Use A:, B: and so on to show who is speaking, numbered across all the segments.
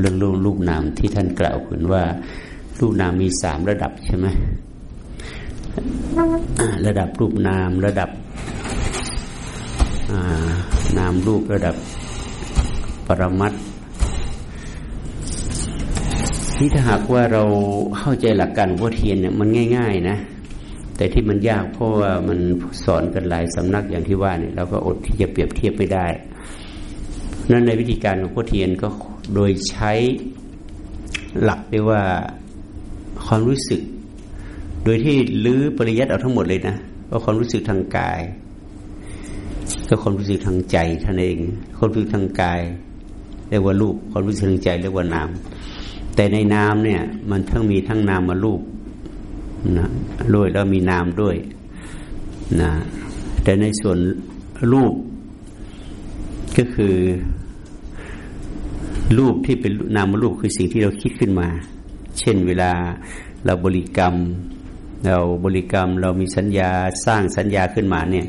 A: เรื่องรูปรูปนามที่ท่านกล่าวขึ้นว่า รูปนามมีสามระดับใช่ไหมระดับรูปนามระดับนามรูประดับปรมัตนี่ถ้าหากว่าเราเข้าใจหลักการวัเทียนเนี่ยมันง่าย ๆ นะ แต่ที่มันยากเพราะว่ามันสอนกันหลายสำนักอย่างที่ว่าเนี่ยเราก็อดที่จะเปรียบเทียบไม่ได้ นั้นในวิธีการของพ่อเทียนก็ โดยใช้หลักเรียกว่าความรู้สึก โดยที่ลื้อปริยัติเอาทั้งหมดเลยนะว่าความรู้สึกทางกาย ก็ความรู้สึกทางใจท่านเองความรู้สึกทางกายเรียกว่ารูปความรู้สึกทางใจเรียกว่านาม แต่ในนามเนี่ย มันทั้งมีทั้งนามมารูปนะด้วยแล้วมีนามด้วยนะแต่ในส่วนรูปก็คือ รูปที่เป็นนามรูปคือสิ่งที่เราคิดขึ้นมา เช่นเวลาเราบริกรรม เราบริกรรมเรามีสัญญาสร้างสัญญาขึ้นมาเนี่ย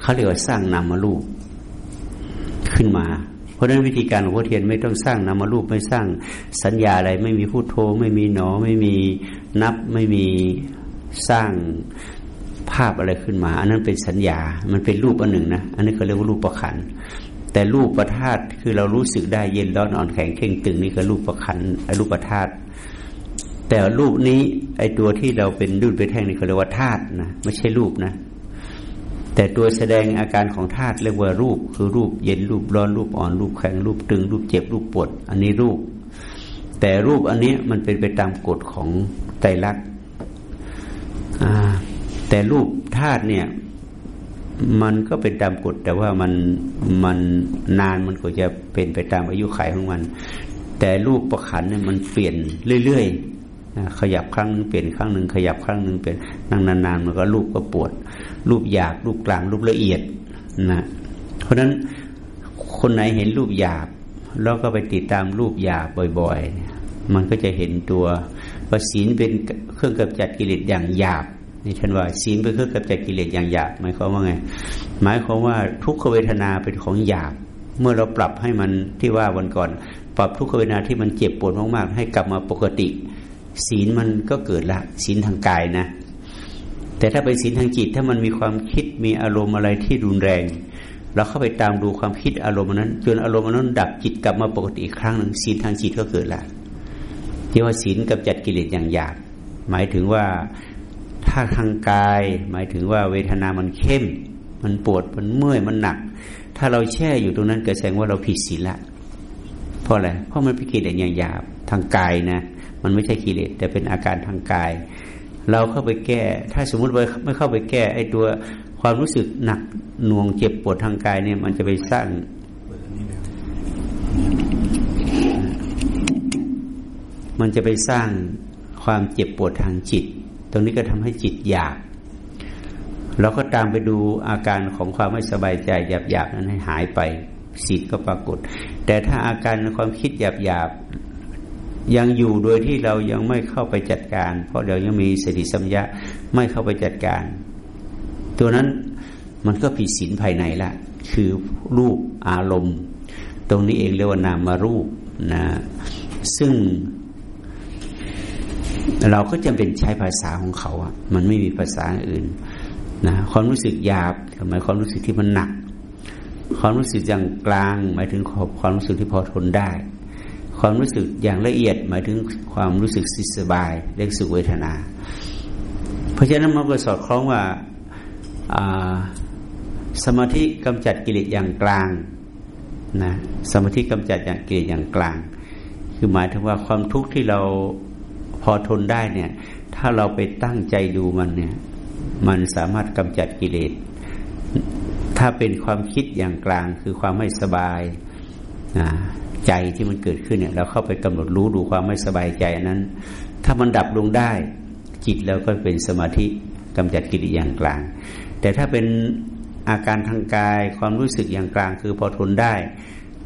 A: เขาเรียกว่าสร้างนามรูปขึ้นมา เพราะฉะนั้นวิธีการของพระเทียนไม่ต้องสร้างนามรูปไม่สร้างสัญญาอะไร ไม่มีพูดโทไม่มีหนอ ไม่มีนับไม่มีสร้างภาพอะไรขึ้นมา อันนั้นเป็นสัญญา มันเป็นรูปอันหนึ่งนะ อันนี้เขาเรียกว่ารูปประคัน แต่รูปประธาตคือเรารู้สึกได้เย็นร้อนอ่อนแข็งเข่งตึงนี่คือรูปประคันรูปประธาตแต่รูปนี้ไอตัวที่เราเป็นรูปเป็นแท่งนี่เขาเรียกว่าธาตุนะไม่ใช่รูปนะ แต่ตัวแสดงอาการของธาตุเรียกว่ารูป คือรูปเย็นรูปร้อนรูปอ่อนรูปแข็งรูปตึง รูปเจ็บรูปปวด อันนี้รูป แต่รูปอันนี้มันเป็นไปตามกฎของไตรลักษณ์แต่รูปธาตุเนี่ย มันก็เป็นตามกฎแต่ว่ามันมันนานมันก็จะเป็นไปตามอายุขัยของมัน แต่รูปประขันเนี่ยมันเปลี่ยนเรื่อยๆขยับครั้งนึงเปลี่ยนครั้งหนึ่งขยับครั้งหนึ่งเปลี่ยนนั่งนานๆมันก็รูปก็ปวด รูปหยาบรูปกลางรูปละเอียดนะเพราะฉะนั้นคนไหนเห็นรูปหยาบ แล้วก็ไปติดตามรูปหยาบบ่อย ๆ มันก็จะเห็นตัวว่าศีลเป็นเครื่องกำจัดกิเลสอย่างหยาบ นี่ท่านว่าศีลเป็นเครื่องกำจัดกิเลสอย่างหยาบหมายความว่าไง หมายความว่าทุกขเวทนาเป็นของหยาบ เมื่อเราปรับให้มันที่ว่าวันก่อน ปรับทุกขเวทนาที่มันเจ็บปวดมากๆ ให้กลับมาปกติ ศีลมันก็เกิดละศีลทางกายนะ แต่ถ้าเป็นศีลทางจิตถ้ามันมีความคิดมีอารมณ์อะไรที่รุนแรง เราเข้าไปตามดูความคิดอารมณ์นั้น จนอารมณ์นั้นดับจิตกลับมาปกติอีกครั้งหนึ่งศีลทางจิตก็เกิดละที่ว่าศีลกับจัดกิเลสอย่างหยาบหมายถึงว่า ถ้าทางกาย หมายถึงว่าเวทนามันเข้ม มันปวดมันเมื่อยมันหนัก ถ้าเราแช่อยู่ตรงนั้นเกิดแสดงว่าเราผิดศีลละเพราะอะไรเพราะมันเป็นกิเลสอย่างหยาบทางกายนะ มันไม่ใช่กิเลสแต่เป็นอาการทางกาย เราเข้าไปแก้ ถ้าสมมุติว่าไม่เข้าไปแก้ไอ้ตัวความรู้สึกหนักหน่วงเจ็บปวดทางกายเนี่ย มันจะไปสร้างมันจะไปสร้างความเจ็บปวดทางจิต ตรงนี้ก็ทำให้จิตหยาบเราก็ตามไปดูอาการของความไม่สบายใจหยาบๆนั้นให้หายไปสิทธิ์ก็ปรากฏ แต่ถ้าอาการความคิดหยาบยังอยู่โดยที่เรายังไม่เข้าไปจัดการ เพราะเรายังมีสติสัมยาไม่เข้าไปจัดการ ตัวนั้นมันก็ผิดศีลภายในละ คือรูปอารมณ์ ตรงนี้เองเรียกว่านามารูปนะซึ่ง เราก็จำเป็นใช้ภาษาของเขาอะมันไม่มีภาษาอื่นนะความรู้สึกหยาบหมายความรู้สึกที่มันหนัก ความรู้สึกอย่างกลาง หมายถึงความรู้สึกที่พอทนได้ ความรู้สึกอย่างละเอียด หมายถึงความรู้สึกสิสบายเรียกสุเวทนา เพราะฉะนั้นมันก็สอดคล้องว่าสมาธิกำจัดกิเลสอย่างกลางนะสมาธิกำจัดอย่างกิเลสอย่างกลาง คือหมายถึงว่าความทุกข์ที่เรา พอทนได้เนี่ย ถ้าเราไปตั้งใจดูมันเนี่ย มันสามารถกำจัดกิเลส ถ้าเป็นความคิดอย่างกลางคือความไม่สบายใจที่มันเกิดขึ้นเนี่ยเราเข้าไปกำหนดรู้ดูความไม่สบายใจนั้น ถ้ามันดับลงได้ จิตเราก็เป็นสมาธิกำจัดกิเลสอย่างกลาง แต่ถ้าเป็นอาการทางกายความรู้สึกอย่างกลางคือพอทนได้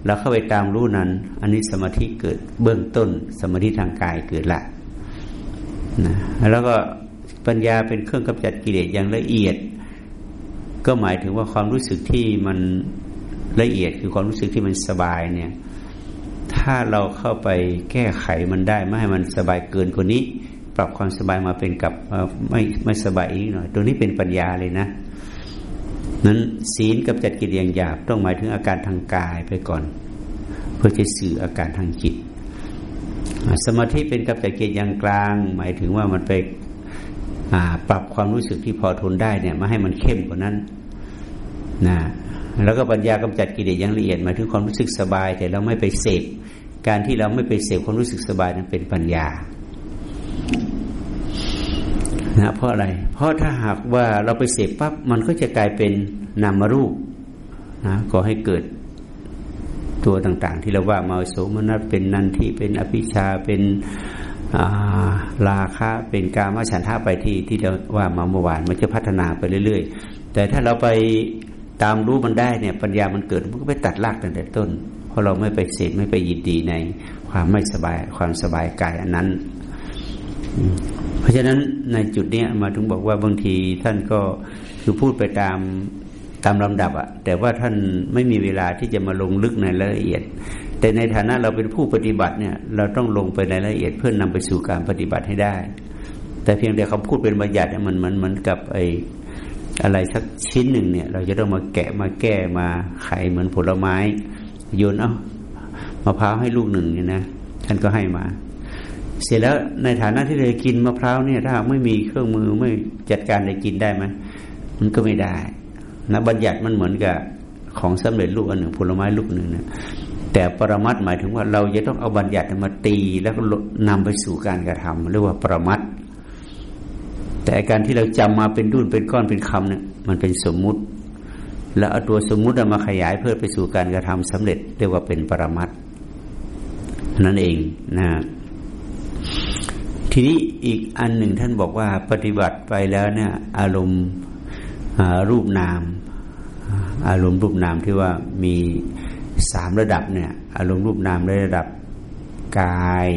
A: เราเข้าไปตามรู้นั้น อันนี้สมาธิเกิดเบื้องต้น สมาธิทางกายเกิดละ นะแล้วก็ปัญญาเป็นเครื่องกำจัดกิเลสอย่างละเอียด ก็หมายถึงว่าความรู้สึกที่มันละเอียดคือความรู้สึกที่มันสบายเนี่ย ถ้าเราเข้าไปแก้ไขมันได้ไม่ให้มันสบายเกินกว่านี้ ปรับความสบายมาเป็นกับไม่ไม่สบายอีกหน่อยตัวนี้เป็นปัญญาเลยนะนั้นศีลกับจัดกิเลสอย่างหยาบต้องหมายถึงอาการทางกายไปก่อน เพื่อจะสื่ออาการทางจิต สมาธิเป็นกับจัดกิเลสอย่างกลาง หมายถึงว่ามันไปปรับความรู้สึกที่พอทนได้เนี่ย มาให้มันเข้มกว่านั้นนะแล้วก็ปัญญากำจัดกิเลสอย่างละเอียดหมายถึงความรู้สึกสบาย แต่เราไม่ไปเสพการที่เราไม่ไปเสพความรู้สึกสบายนั้นเป็นปัญญานะเพราะอะไร เพราะถ้าหากว่าเราไปเสพปั๊บมันก็จะกลายเป็นนามรูปนะก็ให้เกิด ตัวต่างๆ ที่เราว่ามาโสมนัสเป็นนันที่เป็นอภิชาเป็นราคะเป็นกามฉันทะไปที่ที่เราว่ามาเมื่อวานมันจะพัฒนาไปเรื่อย ๆ แต่ถ้าเราไปตามรู้มันได้เนี่ยปัญญามันเกิดมันก็ไปตัดรากตั้งแต่ต้น เพราะเราไม่ไปเสพไม่ไปยินดีในความไม่สบายความสบายกายอันนั้น เพราะฉะนั้นในจุดเนี้ยมาถึงบอกว่าบางทีท่านก็คือพูดไปตาม ตามลำดับอะแต่ว่าท่านไม่มีเวลาที่จะมาลงลึกในรายละเอียด แต่ในฐานะเราเป็นผู้ปฏิบัติเนี่ย เราต้องลงไปในรายละเอียดเพื่อนนำไปสู่การปฏิบัติให้ได้ แต่เพียงแต่เขาพูดเป็นบัญญัติมันมันเหมือนกับไออะไรสักชิ้นหนึ่งเนี่ย เราจะต้องมาแกะมาแก้มาไขเหมือนผลไม้โยนเอามะพร้าวให้ลูกหนึ่งเนี่ยนะท่านก็ให้มา เสร็จแล้วในฐานะที่เรากินมะพร้าวเนี่ย ถ้าไม่มีเครื่องมือไม่จัดการจะกินได้ไหมมันก็ไม่ได้ นะบัญญัติมันเหมือนกับของสำเร็จลูกอันหนึ่งผลไม้ลูกหนึ่งนะแต่ปรมัตหมายถึงว่าเราจะต้องเอาบัญญัติมาตีแล้วก็นำไปสู่การกระทำเรียกว่าปรมัตแต่การที่เราจำมาเป็นดุนเป็นก้อนเป็นคำเนี่ยมันเป็นสมมุติ แล้วเอาตัวสมมุติมาขยายเพื่อไปสู่การกระทำสำเร็จเรียกว่าเป็นปรมัตนั่นเองนะทีนี้อีกอันหนึ่งท่านบอกว่าปฏิบัติไปแล้วเนี่ย อารมณ์ รูปนาม อารมณ์รูปนามที่ว่ามีสามระดับเนี่ย อารมณ์รูปนามในระดับกาย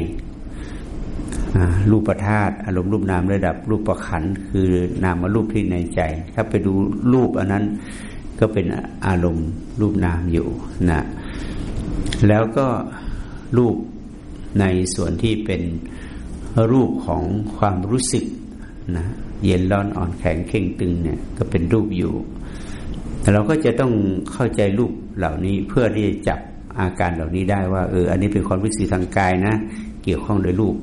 A: รูปธาตุอารมณ์รูปนามระดับรูปประขันคือนามรูปที่ในใจ ถ้าไปดูรูปอันนั้นก็เป็นอารมณ์รูปนามอยู่นะแล้วก็รูปในส่วนที่เป็นรูปของความรู้สึก นะเย็นร้อนอ่อนแข็งเข่งตึงเนี่ย ก็เป็นรูปอยู่แต่เราก็จะต้องเข้าใจรูปเหล่านี้เพื่อที่จะจับอาการเหล่านี้ได้ว่าเออ อันนี้เป็นความรู้สึกทางกายนะ เกี่ยวข้องโดยรูป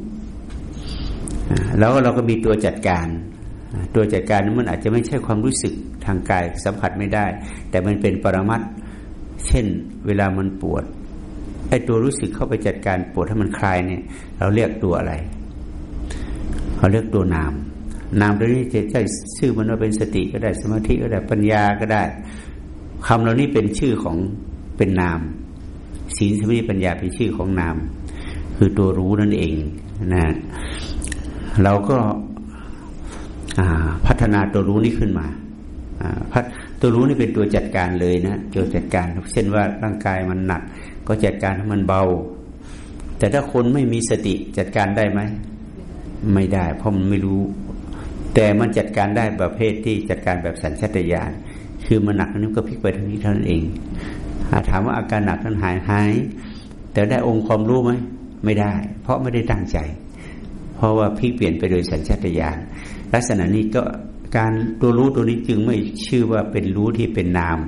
A: แล้วเราก็มีตัวจัดการ ตัวจัดการนั้นมันอาจจะไม่ใช่ความรู้สึกทางกายสัมผัสไม่ได้ แต่มันเป็นปรมัตเช่น เวลามันปวดไอ้ตัวรู้สึกเข้าไปจัดการปวดให้มันคลายเนี่ย เราเรียกตัวอะไร เราเรียกตัวนาม นามตัวนี้จะใช้ชื่อมันว่าเป็นสติก็ได้สมาธิก็ได้ปัญญาก็ได้คำเหล่านี้เป็นชื่อของเป็นนาม ศีลสมาธิปัญญาเป็นชื่อของนาม คือตัวรู้นั่นเองนะเราก็พัฒนาตัวรู้นี้ขึ้นมาตัวรู้นี่เป็นตัวจัดการเลยนะตัวจัดการเช่นว่าร่างกายมันหนัก ก็จัดการให้มันเบา แต่ถ้าคนไม่มีสติจัดการได้ไหมไม่ได้ เพราะมันไม่รู้ แต่มันจัดการได้ประเภทที่จัดการแบบสัญชาตญาณคือมันหนักนั้นก็พลิกไปทางนี้เท่านั้นเองถามว่าอาการหนักนั้นหายหาย แต่ได้องค์ความรู้ไหมไม่ได้ เพราะไม่ได้ตั้งใจ เพราะว่าพลิกเปลี่ยนไปโดยสัญชาตญาณลักษณะนี้ก็การตัวรู้ตัวนี้จึงไม่ชื่อว่าเป็นรู้ที่เป็นนาม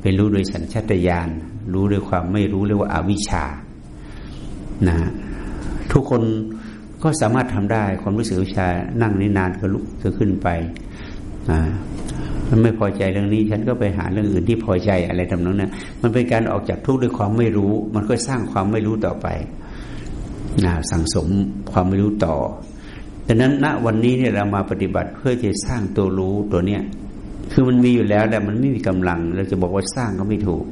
A: เป็นรู้โดยสัญชาตญาณรู้ด้วยความไม่รู้เรียกว่าอาวิชชานะทุกคน ก็สามารถทำได้ความรู้สึกวิชานั่งนี่นานก็ลุกก็ขึ้นไปอ่ามันไม่พอใจเรื่องนี้ ฉันก็ไปหาเรื่องอื่นที่พอใจอะไรทำนองนั้นมันเป็นการออกจากทุกข์ด้วยความไม่รู้ มันก็สร้างความไม่รู้ต่อไปนะสั่งสมความไม่รู้ต่อดังนั้นณวันนี้เนี่ยเรามาปฏิบัติเพื่อจะสร้างตัวรู้ตัวเนี้ยคือมันมีอยู่แล้วแต่มันไม่มีกำลัง เราจะบอกว่าสร้างก็ไม่ถูก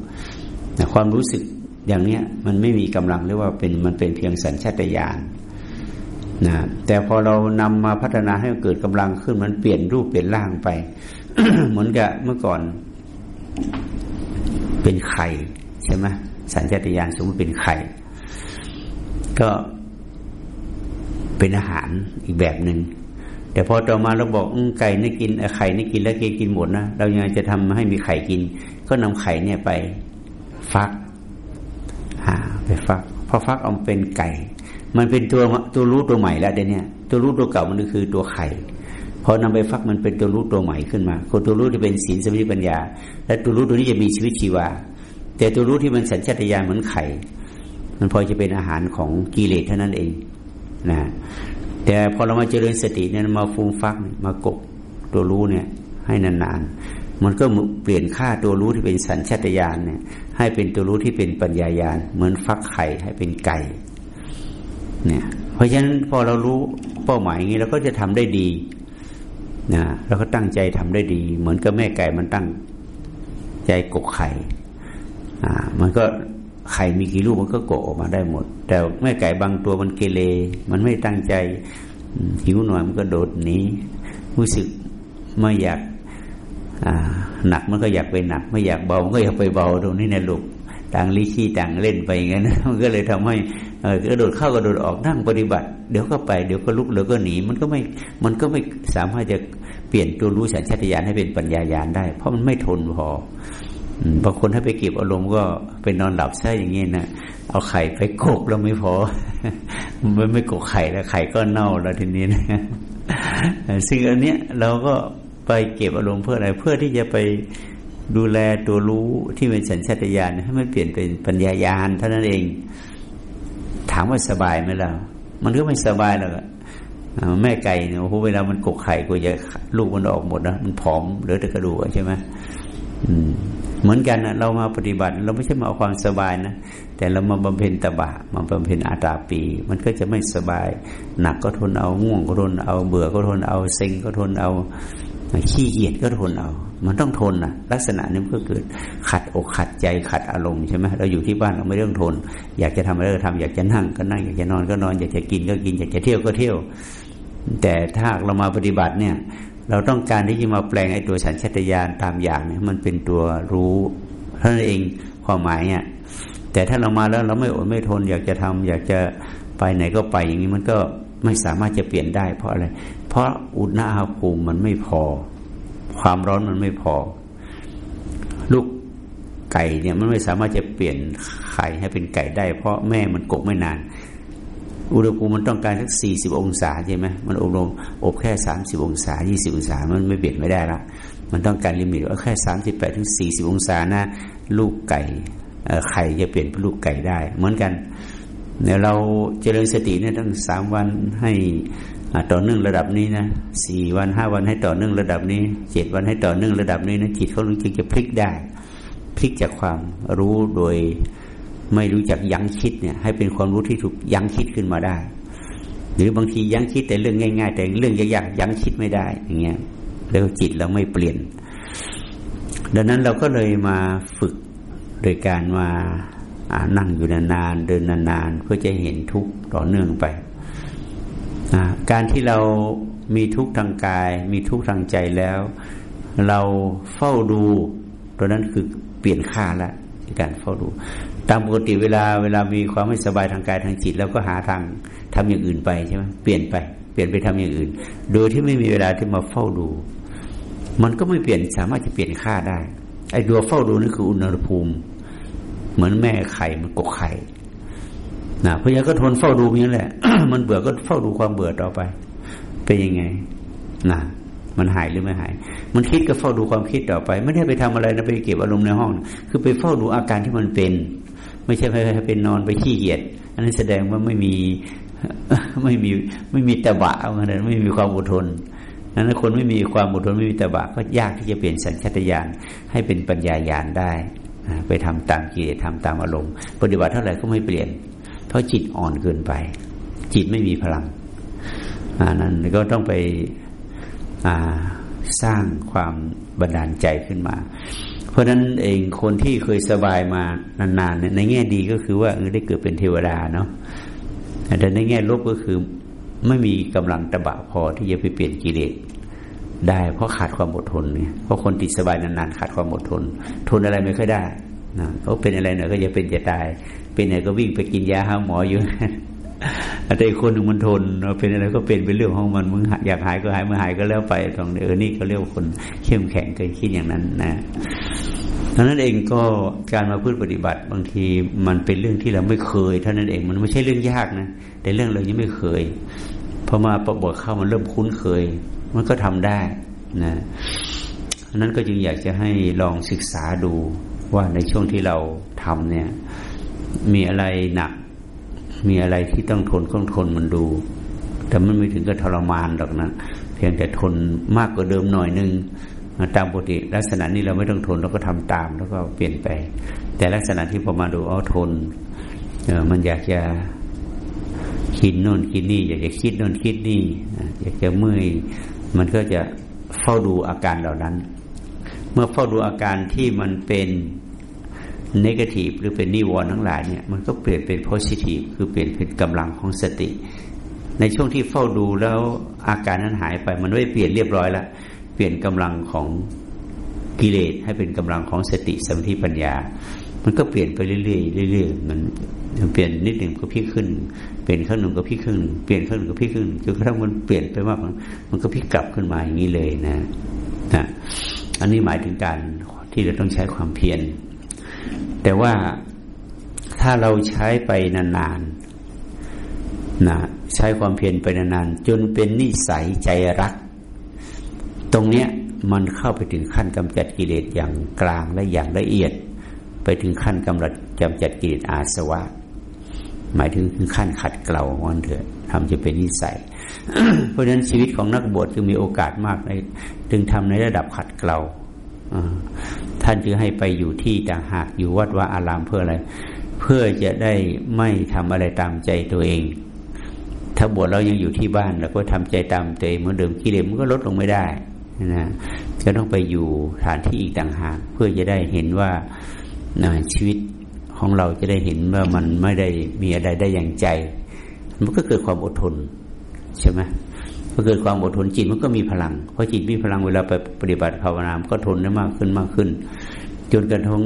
A: แต่ความรู้สึกอย่างเนี้ยมันไม่มีกำลังเรียกว่าเป็นมันเป็นเพียงสัญชาตญาณ นะแต่พอเรานำมาพัฒนาให้เกิดกำลังขึ้นมันเปลี่ยนรูปเปลี่ยนร่างไป เหมือนกับเมื่อก่อน เป็นไข่ใช่ไหมสัญชาตญาณสมมติเป็นไข่ ก็เป็นอาหารอีกแบบหนึ่งแต่พอต่อมาเราบอกไก่นี่กินไข่นี่กินแล้วเกกินหมดนะเรายังจะทำให้มีไข่กิน ก็นำไข่เนี่ยไป ฟักหาไปฟักพอฟักเอาเป็นไก่ มันเป็นตัวตัวรู้ตัวใหม่แล้วเดี๋ยวนี้ตัวรู้ตัวเก่ามันก็คือตัวไข่พอนำไปฟักมันเป็นตัวรู้ตัวใหม่ขึ้นมาคนตัวรู้ที่เป็นศีลสมาธิปัญญา และตัวรู้ตัวนี้จะมีชีวิตชีวา แต่ตัวรู้ที่มันสัญชาตญาณเหมือนไข่ มันพอจะเป็นอาหารของกิเลสเท่านั้นเองนะแต่พอเรามาเจริญสติเนี่ยมาฟูมฟักมากบตัวรู้เนี่ย ให้นานๆ มันก็เปลี่ยนค่าตัวรู้ที่เป็นสัญชาตญาณเนี่ย ให้เป็นตัวรู้ที่เป็นปัญญายาณเหมือนฟักไข่ให้เป็นไก่ เนี่ยเพราะฉะนั้นพอเรารู้เป้าหมายอย่างนี้เราก็จะทำได้ดีนะเราก็ตั้งใจทำได้ดี เหมือนกับแม่ไก่มันตั้งใจกกไข่อ่ามันก็ไข่มีกี่ลูกมันก็โกกออกมาได้หมด แต่แม่ไก่บางตัวมันเกเรมันไม่ตั้งใจหิวหน่อยมันก็โดดหนีรู้สึกไม่อยากหนักมันก็อยากไปหนัก ไม่อยากเบามันก็อยากไปเบาตรงนี้นะลูก ต่างลิชี่ต่างเล่นไปอย่างนั้นมันก็เลยทำให้กระโดดเข้ากระโดดออกนั่งปฏิบัติ เดี๋ยวก็ไปเดี๋ยวก็ลุกเดี๋ยวก็หนีมันก็ไม่มันก็ไม่สามารถจะเปลี่ยนตัวรู้สัญชาตญาณให้เป็นปัญญายาณได้ เพราะมันไม่ทนพอบางคนถ้าไปเก็บอารมณ์ก็ไปนอนหลับใช่อย่างนี้นะเอาไข่ไปโกกแล้วไม่พอไมันไม่โกกไข่แล้วไข่ก็เน่าแล้วทีนี้นะซึ่งอันเนี้ยเราก็ไปเก็บอารมณ์เพื่ออะไรเพื่อที่จะไป ดูแลตัวรู้ที่เป็นสัญชาตญาณให้มันเปลี่ยนเป็นปัญญายาณเท่านั้นเอง ถามว่าสบายไหมล่ะมันก็ไม่สบายหรอกแม่ไก่เนี่ยโอ้โหเวลามันกกไข่ก็จะลูกมันออกหมดนะมันผอมเหลือแต่กระดูกใช่ไหมเหมือนกันนะเรามาปฏิบัติ เราไม่ใช่มาเอาความสบายนะแต่เรามาบำเพ็ญตบะ มาบำเพ็ญอาตาปี มันก็จะไม่สบาย หนักก็ทนเอาง่วงก็ทนเอาเบื่อก็ทนเอาเซ็งก็ทนเอา ขี้เกียจก็ทนเอา มันต้องทนนะลักษณะนี้มันก็เกิดขัดอกขัดใจขัดอารมณ์ใช่ไหมเราอยู่ที่บ้านเราไม่เรื่องทน อยากจะทำอะไรก็ทำอยากจะนั่งก็นั่งอยากจะนอนก็นอน อยากจะกินก็กิน อยากจะเที่ยวก็เที่ยว แต่ถ้าเรามาปฏิบัติเนี่ย เราต้องการที่จะมาแปลงไอ้ตัวสัญชตาตญาณตามอย่างเนี่ยมันเป็นตัวรู้เท่านั้นเองความหมายเนี่ยแต่ถ้าเรามาแล้วเราไม่อดไม่ทน อยากจะทำอยากจะไปไหนก็ไปอย่างนี้มันก็ ไม่สามารถจะเปลี่ยนได้เพราะอะไร เพราะอุณหภูมิมันไม่พอ ความร้อนมันไม่พอ ลูกไก่เนี่ยมันไม่สามารถจะเปลี่ยนไข่ให้เป็นไก่ได้ เพราะแม่มันกกไม่นาน อุณหภูมิมันต้องการสักสี่สิบองศาใช่ไหมมันอบรมอบแค่สามสิบองศายี่สิบองศามันไม่เปลี่ยนไม่ได้ละมันต้องการลิมิตว่าแค่สามสิบแปดถึงสี่สิบองศานะลูกไก่ไข่จะเปลี่ยนเป็นลูกไก่ได้ เหมือนกัน เนี่ยเราเจริญสติเนี่ยตั้งสามวันให้ต่อเนื่องระดับนี้นะสี่วันห้าวันให้ต่อเนื่องระดับนี้เจ็ดวันให้ต่อเนื่องระดับนี้นะจิตเขาจึงจะพลิกได้ พลิกจากความรู้โดยไม่รู้จักยั้งคิดเนี่ย ให้เป็นความรู้ที่ถูกยั้งคิดขึ้นมาได้ หรือบางทียั้งคิดแต่เรื่องง่าย ๆ แต่เรื่องยากๆยั้งคิดไม่ได้อย่างเงี้ยแล้วจิตเราไม่เปลี่ยน ดังนั้นเราก็เลยมาฝึกโดยการมา นั่งอยู่นานๆเดินนานๆเพื่อจะเห็นทุกข์ต่อเนื่องไปการที่เรามีทุกข์ทางกาย มีทุกข์ทางใจแล้ว เราเฝ้าดูตัวนั้นคือเปลี่ยนค่าละการเฝ้าดู ตามปกติเวลาเวลามีความไม่สบายทางกายทางจิตเราก็หาทางทำอย่างอื่นไปใช่ไหมเปลี่ยนไปเปลี่ยนไปทำอย่างอื่น โดยที่ไม่มีเวลาที่มาเฝ้าดู มันก็ไม่เปลี่ยนสามารถจะเปลี่ยนค่าได้ไอ้ดัวเฝ้าดูนี่คืออุณหภูมิ เหมือนแม่ไข่มันกกไข่นะพยาก็ทนเฝ้าดูอย่างนี้แหละ มันเบื่อก็เฝ้าดูความเบื่อต่อไป เป็นยังไงนะมันหายหรือไม่หาย มันคิดก็เฝ้าดูความคิดต่อไป ไม่ได้ไปทำอะไรนะไปเก็บอารมณ์ในห้อง คือไปเฝ้าดูอาการที่มันเป็น ไม่ใช่ไปเป็นนอนไปขี้เกียจอันนั้นแสดงว่าไม่มีไม่มีไม่มีตะบะเอาเงินไม่มีความอดทนนั้นคนไม่มีความอดทนไม่มีตะบะก็ยากที่จะเปลี่ยนสัญชาตญาณให้เป็นปัญญาญาณได้ ไปทำตามกิเลสทำตามอารมณ์ปฏิบัติเท่าไหร่ก็ไม่เปลี่ยน เพราะจิตอ่อนเกินไป จิตไม่มีพลังอันนั้นก็ต้องไปสร้างความบันดาลใจขึ้นมา เพราะฉะนั้นเองคนที่เคยสบายมานานๆในแง่ดีก็คือว่าได้เกิดเป็นเทวดาเนาะแต่ในแง่ลบก็คือไม่มีกำลังตะบะพอที่จะไปเปลี่ยนกิเลส ได้ เพราะขาดความอดทนเนี่ยเพราะคนติดสบายนานๆขาดความอดทน ทนอะไรไม่ค่อยได้นะเขาเป็นอะไรหน่อยก็จะเป็นจะตาย เป็นไหนก็วิ่งไปกินยาหาหมออยู่แต่อีกคนหนึ่งมันทนเป็นอะไรก็เป็นเป็นเรื่องของมันมึงอยากหายก็หายเมื่อหายก็แล้วไปตรงเออนี่ก็เรียกคนเข้มแข็งเคยคิดอย่างนั้นนะดังนั้นเองก็การมาพูดปฏิบัติบางทีมันเป็นเรื่องที่เราไม่เคยเท่านั้นเองมันไม่ใช่เรื่องยากนะแต่เรื่องเรายังไม่เคย อมาประบทเข้ามันเริ่มคุ้นเคย มันก็ทำได้นะนั้นก็จึงอยากจะให้ลองศึกษาดูว่าในช่วงที่เราทำเนี่ย มีอะไรหนัก มีอะไรที่ต้องทนต้องทนมันดู แต่มันไม่ถึงกับทรมานหรอกนะ เพียงแต่ทนมากกว่าเดิมหน่อยนึงตามปกติลักษณะนี้เราไม่ต้องทนเราก็ทำตามแล้วก็เปลี่ยนไป แต่ลักษณะที่พอมาดูอ๋อทนเออมันอยากจะ คิดโน่นคิดนี่ อยากจะคิดโน่นคิดนี่อยากจะเมื่อยมันก็จะเฝ้าดูอาการเหล่านั้น เมื่อเฝ้าดูอาการที่มันเป็นนกาทีฟหรือเป็นนิวรณ์ทั้งหลายเนี่ยมันก็เปลี่ยนเป็นโพซิทีฟคือเปลี่ยนเป็นกำลังของสติ ในช่วงที่เฝ้าดูแล้วอาการนั้นหายไปมันไม่เปลี่ยนเรียบร้อยล้วเปลี่ยนกำลังของกิเลสให้เป็นกำลังของสติสมาธิปัญญา มันก็เปลี่ยนไปเรื่อยๆเรื่อยๆมันเปลี่ยนนิดหนึ่งก็พี่ขึ้น เปลี่ยนข้างหนึ่งก็พี่ขึ้นเปลี่ยนข้างหนึ่งก็พี่ขึ้นจนกระทั่งมันเปลี่ยนไปมากมันก็พี่กลับขึ้นมาอย่างนี้เลยนะนะอันนี้หมายถึงการที่เราต้องใช้ความเพียรแต่ว่าถ้าเราใช้ไปนานๆนะใช้ความเพียรไปนานๆจนเป็นนิสัยใจรัก ตรงเนี้ยมันเข้าไปถึงขั้นกำจัดกิเลสอย่างกลางและอย่างละเอียด ไปถึงขั้นกำจัดกำจัดกิเลสอาสวะ หมายถึงขั้นขัดเกลาวันเถอะทำจะเป็นนิสัย เพราะฉะนั้นชีวิตของนักบวชจึงมีโอกาสมากในจึงทำในระดับขัดเกลาท่านจึงให้ไปอยู่ที่ต่างหากอยู่วัดว่าอารามเพื่ออะไร เพื่อจะได้ไม่ทำอะไรตามใจตัวเอง ถ้าบวชเรายังอยู่ที่บ้านเราก็ทำใจตามตัวเองเหมือนเดิมกิเลสมันก็ลดลงไม่ได้นะจะต้องไปอยู่ฐานที่อีกต่างหากเพื่อจะได้เห็นว่าชีวิต ของเราจะได้เห็นว่ามันไม่ได้มีอะไรได้อย่างใจ มันก็เกิดความอดทนใช่ไหมพอเกิดความอดทนจิตมันก็มีพลังเพราะจิตมีพลังเวลาไปปฏิบัติภาวนาก็ทนได้มากขึ้นมากขึ้น จนกระทั่ง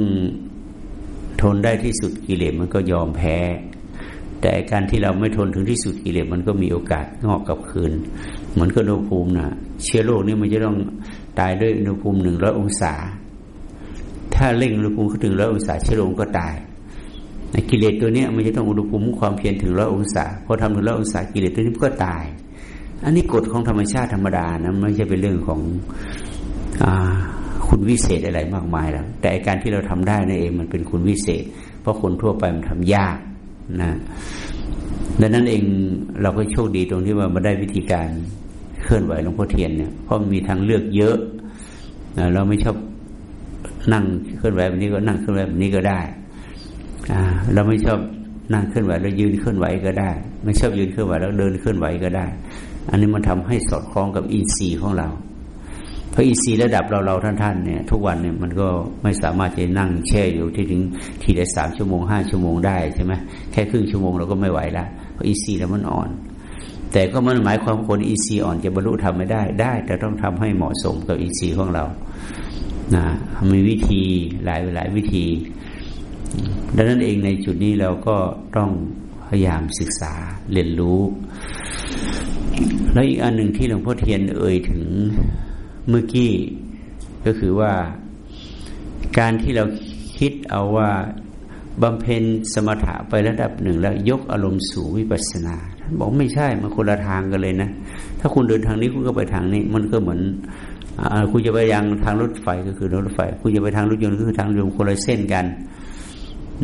A: ทนได้ที่สุดกิเลสมันก็ยอมแพ้ แต่การที่เราไม่ทนถึงที่สุดกิเลสมันก็มีโอกาสงอกกลับคืน เหมือนกับอุณหภูมินะเชื้อโรคนี่มันจะต้องตายด้วยอุณหภูมิหนึ่งร้อยองศา ถ้าเร่งอุณหภูมิถึงร้อยองศาเชื้อโรคก็ตาย กิเลสตัวนี้มันจะต้องอุณหภูมิความเพียรถึงร้อยองศาพอทำถึงร้อยองศากิเลสตัวนี้ก็ตาย อันนี้กฎของธรรมชาติธรรมดานะไม่ใช่เป็นเรื่องของอคุณวิเศษอะไรมากมายแล้วแต่การที่เราทำได้นั่นเองมันเป็นคุณวิเศษ เพราะคนทั่วไปมันทำยากนะดังนั้นเองเราก็โชคดีตรงที่ว่ามาได้วิธีการเคลื่อนไหวหลวงพ่อเทียนเนี่ยเพราะมีทางเลือกเยอะเราไม่ชอบนั่งเคลื่อนไหวแบบนี้ก็นั่งเคลื่อนไหวแบบนี้ก็ได้ เราไม่ชอบนั่งเคลื่อนไหวแล้วยืนเคลื่อนไหวก็ได้ ไม่ชอบยืนเคลื่อนไหวแล้วเดินเคลื่อนไหวก็ได้ อันนี้มันทำให้สอดคล้องกับอินทรีย์ของเรา เพราะอินทรีย์ระดับเราเราท่านๆเนี่ยทุกวันเนี่ยมันก็ไม่สามารถจะนั่งแช่อยู่ที่ถึงทีละสามชั่วโมงห้าชั่วโมงได้ใช่ไหมแค่ครึ่งชั่วโมงเราก็ไม่ไหวละเพราะอินทรีย์แล้วมันอ่อน แต่ก็มันหมายความคนอินทรีย์อ่อนจะบรรลุทำไม่ได้ได้ แต่ต้องทำให้เหมาะสมกับอินทรีย์ของเรานะมีวิธีหลายหลายวิธี ดังนั้นเองในจุดนี้เราก็ต้องพยายามศึกษาเรียนรู้ แล้วอีกอันหนึ่งที่หลวงพ่อเทียนเอ่ยถึงเมื่อกี้ก็คือว่าการที่เราคิดเอาว่าบำเพ็ญสมถะไประดับหนึ่ง แล้วยกอารมณ์สู่วิปัสสนาบอกไม่ใช่มันคนละทางกันเลยนะ ถ้าคุณเดินทางนี้คุณก็ไปทางนี้ มันก็เหมือนอคุณจะไปยังทางรถไฟก็คือรถไฟ คุณจะไปทางรถยนต์ก็คือทางรถยนต์คนละเส้นกัน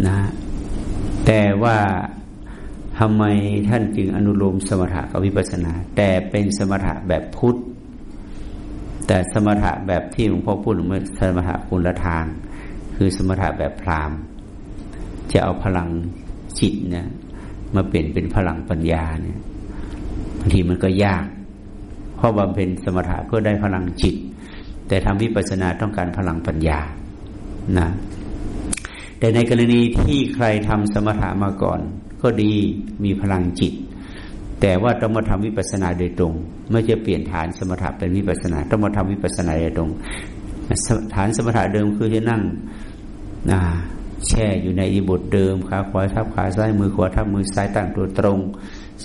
A: นะแต่ว่าทำไมท่านจึงอนุโลมสมถะกับวิปัสสนา แต่เป็นสมถะแบบพุทธ แต่สมถะแบบที่หลวงพ่อพูดเมื่อสมถะคุณละทาง คือสมถะแบบพราหมณ์จะเอาพลังจิตเนี่ยมาเปลี่ยนเป็นพลังปัญญาเนี่ยบางทีมันก็ยาก เพราะบำเพ็ญสมถะเพื่อได้พลังจิต แต่ทำวิปัสสนาต้องการพลังปัญญานะ แต่ในกรณีที่ใครทำสมถะมาก่อน ก็ดีมีพลังจิต แต่ว่าต้องมาทำวิปัสสนาโดยตรง ไม่จะเปลี่ยนฐานสมถะเป็นวิปัสสนา ต้องมาทำวิปัสสนาโดยตรง ฐานสมถะเดิมคือจะนั่งนะแช่อยู่ในอิบทเดิมขาขวาทับขาซ้ายมือขวาทับมือซ้ายตั้งตัวตรง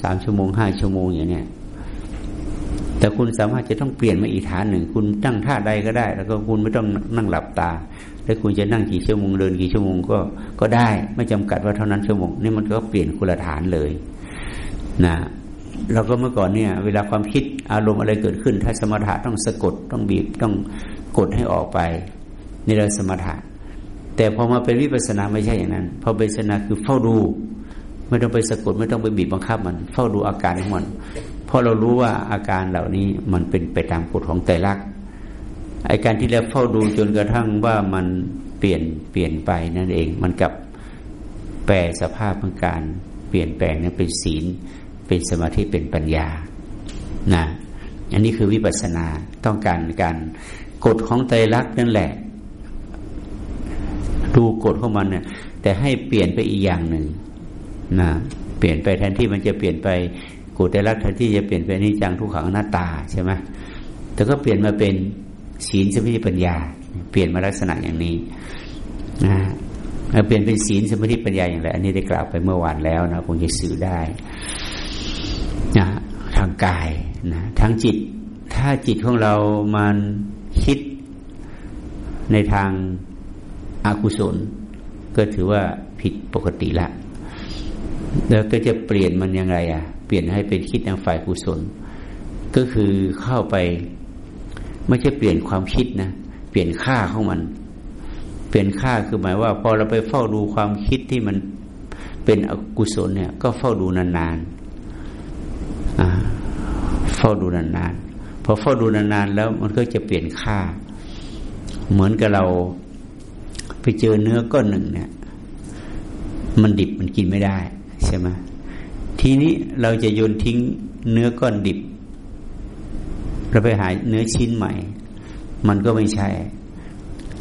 A: สามชั่วโมงห้าชั่วโมงอย่างเนี้ยแต่คุณสามารถจะต้องเปลี่ยนมาอีกฐานหนึ่ง คุณตั้งท่าใดก็ได้ แล้วก็คุณไม่ต้องนั่งหลับตา แล้วคุณจะนั่งกี่ชั่วโมงเดินกี่ชั่วโมงก็ก็ได้ไม่จำกัดว่าเท่านั้นชั่วโมงนี่มันก็เปลี่ยนคุณฐานเลยนะเราก็เมื่อก่อนเนี่ย เวลาความคิดอารมณ์อะไรเกิดขึ้น ถ้าสมถะต้องสะกดต้องบีบต้องกดให้ออกไปนี่เราสมถะ แต่พอมาเป็นวิปัสสนาไม่ใช่อย่างนั้นพอเป็นวิปัสนาคือเฝ้าดู ไม่ต้องไปสะกดไม่ต้องไปบีบบังคับมัน เฝ้าดูอาการของมันเพราะเรารู้ว่าอาการเหล่านี้มันเป็นไปตามกฎของไตรลักษณ์ ไอการที่เราเฝ้าดูจนกระทั่งว่ามันเปลี่ยนเปลี่ยนไปนั่นเอง มันกับแปลสภาพของการเปลี่ยนแปลงนั้นเป็นศีล เป็นสมาธิเป็นปัญญานะอันนี้คือวิปัสสนาต้องการการกฎของไตรลักษณ์นั่นแหละ ดูกฎของมันเนี่ยแต่ให้เปลี่ยนไปอีกอย่างหนึ่งนะเปลี่ยนไปแทนที่มันจะเปลี่ยนไปกฎไตรลักษณ์แทนที่จะเปลี่ยนไปนิจังทุกขังหน้าตาใช่ไหมแต่ก็เปลี่ยนมาเป็น ศีลสมาธิปัญญา เปลี่ยนมาลักษณะอย่างนี้นะเปลี่ยนเป็นศีลสมาธิปัญญาอย่างไรอันนี้ได้กล่าวไปเมื่อวานแล้วนะคงจะสื่อได้นะทางกายนะทางจิต ถ้าจิตของเรามันคิดในทางอากุศล ก็ถือว่าผิดปกติละ แล้วก็จะเปลี่ยนมันยังไงอะ เปลี่ยนให้เป็นคิดทางฝ่ายกุศล ก็คือเข้าไป ไม่ใช่เปลี่ยนความคิดนะเปลี่ยนค่าของมัน เปลี่ยนค่าคือหมายว่า พอเราไปเฝ้าดูความคิดที่มันเป็นอกุศลเนี่ย ก็เฝ้าดูนานๆเฝ้าดูนานๆพอเฝ้าดูนานๆแล้วมันก็จะเปลี่ยนค่า เหมือนกับเราไปเจอเนื้อก้อนหนึ่งเนี่ย มันดิบมันกินไม่ได้ใช่ไหมทีนี้เราจะโยนทิ้งเนื้อก้อนดิบ เราไปหาเนื้อชิ้นใหม่ มันก็ไม่ใช่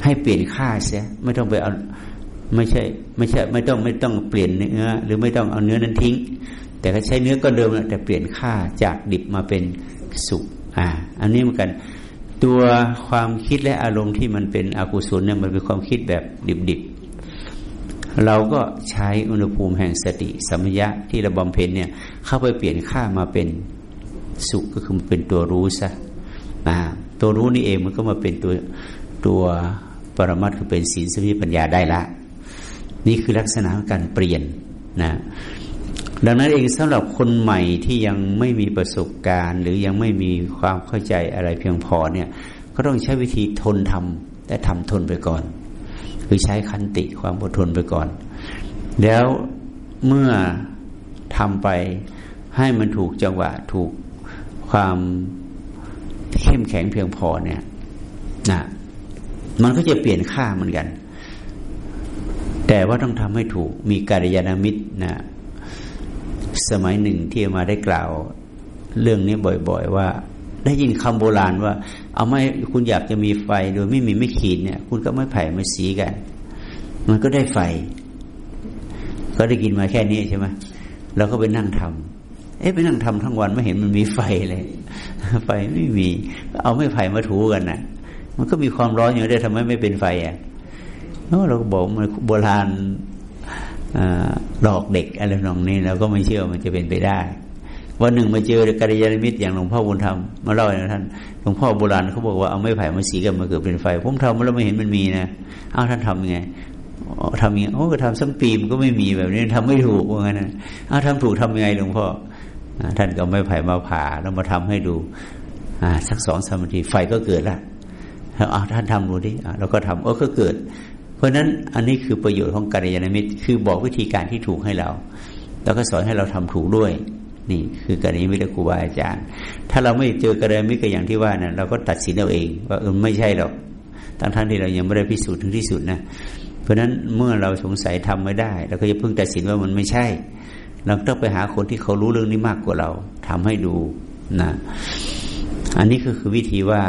A: ให้เปลี่ยนค่าเสียไม่ต้องไปเอาไม่ใช่ ไม่ใช่ ไม่ต้องไม่ต้องเปลี่ยนเนื้อ หรือไม่ต้องเอาเนื้อนั้นทิ้ง แต่ก็ใช้เนื้อก็เดิมแต่เปลี่ยนค่าจากดิบมาเป็นสุกอ่า อันนี้เหมือนกันตัวความคิดและอารมณ์ที่มันเป็นอกุศลเนี่ยมันเป็นความคิดแบบดิบๆ เราก็ใช้อุณหภูมิแห่งสติสัมยะที่เราบำเพ็ญเนี่ยเข้าไปเปลี่ยนค่ามาเป็นสุขก็คือมันเป็นตัวรู้ซะ นะตัวรู้นี่เองมันก็มาเป็นตัวตัวปรมัตคือเป็นศีลสมาธิปัญญาได้ละ นี่คือลักษณะการเปลี่ยนนะดังนั้นเองสำหรับคนใหม่ที่ยังไม่มีประสบการณ์ หรือยังไม่มีความเข้าใจอะไรเพียงพอเนี่ยก็ต้องใช้วิธีทนทำและทำทนไปก่อน คือใช้คันติความอดทนไปก่อน แล้วเมื่อทำไปให้มันถูกจังหวะถูกความ เข้มแข็งเพียงพอเนี่ยนะมันก็จะเปลี่ยนค่าเหมือนกัน แต่ว่าต้องทำให้ถูกมีการยานามิตรนะสมัยหนึ่งที่มาได้กล่าวเรื่องนี้บ่อย ๆ ว่า ได้ยินคำโบราณว่า เอาไม่คุณอยากจะมีไฟโดยไม่มีไม่ขีดเนี่ย คุณก็ไม่ไผ่ไมาสีกัน มันก็ได้ไฟ ก็ได้กินมาแค่นี้ใช่ไหมเราก็ไปนั่งทำเอ๊ะไปนั่งทำทั้งวันไม่เห็นมันมีไฟเลย ไฟไม่มีเอาไม่ไผ่มาถูกันนะ่ะ มันก็มีความร้อนอยู่ได้ทำไมไม่เป็นไฟอะเราก็บอกมันโบราณหลอกเด็กอะไรนองนี้เราก็ไม่เชื่อมันจะเป็นไปได้วันหนึ่งมาเจอกัลยาณมิตรอย่างหลวงพ่อบุญธรรมมาเล่าให้ท่านหลวงพ่อโบราณเขาบอกว่าเอาไม้ไผ่มาสีกันมาเกิดเป็นไฟ ผมทำแล้วไม่เห็นมันมีนะอ้าวท่านทำยังไงทำยังไงโอ้ก็ทำสักปีมก็ไม่มีแบบนี้ทำไม่ถูกว่างั้นนะอ้าวทำถูกทำยังไงหลวงพ่อ ท่านก็ไม่ไผ่มาผ่าแล้วมาทำให้ดูสักสองสามนาทีไฟก็เกิดละเอาท่านทำดูดิเราก็ทำเออก็เกิด เพราะฉะนั้นอันนี้คือประโยชน์ของกัลยาณมิตร คือบอกวิธีการที่ถูกให้เรา แล้วก็สอนให้เราทำถูกด้วย นี่คือกัลยาณมิตรครูบาอาจารย์ ถ้าเราไม่เจอกัลยาณมิตรก็อย่างที่ว่านะเราก็ตัดสินเอาเอง ว่าเออไม่ใช่หรอกทั้งท่านที่เรายังไม่ได้พิสูจน์ถึงที่สุดนะเพราะฉะนั้นเมื่อเราสงสัยทำไม่ได้เราก็จะเพิ่งตัดสินว่ามันไม่ใช่ เราต้องไปหาคนที่เขารู้เรื่องนี้มากกว่าเราทำให้ดูนะอันนี้ก็คือวิธีว่า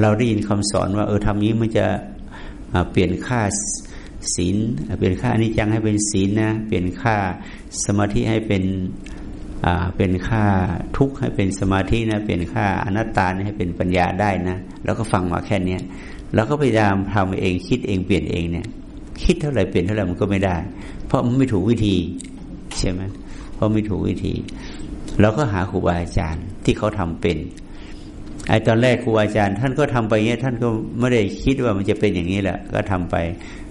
A: เราได้ยินคำสอนว่า เออทำนี้มันจะเปลี่ยนค่าศีลเปลี่ยนค่าอนิจจังให้เป็นศีลนะเปลี่ยนค่าสมาธิให้เป็นเป็นค่าทุกข์ให้เป็นสมาธินะเปลี่ยนค่าอนัตตาให้เป็นปัญญาได้นะแล้วก็ฟังมาแค่เนี้ยแล้วก็พยายามทำเองคิดเองเปลี่ยนเองเนี่ย คิดเท่าไหร่เปลี่ยนเท่าไหร่มันก็ไม่ได้ เพราะมันไม่ถูกวิธีใช่ไหม เพราะไม่ถูกวิธีเราก็หาครูบาอาจารย์ที่เขาทำเป็นไอ้ตอนแรกครูอาจารย์ ท่านก็ทำไปเงี้ยท่านก็ไม่ได้คิดว่ามันจะเป็นอย่างนี้แหละก็ทำไป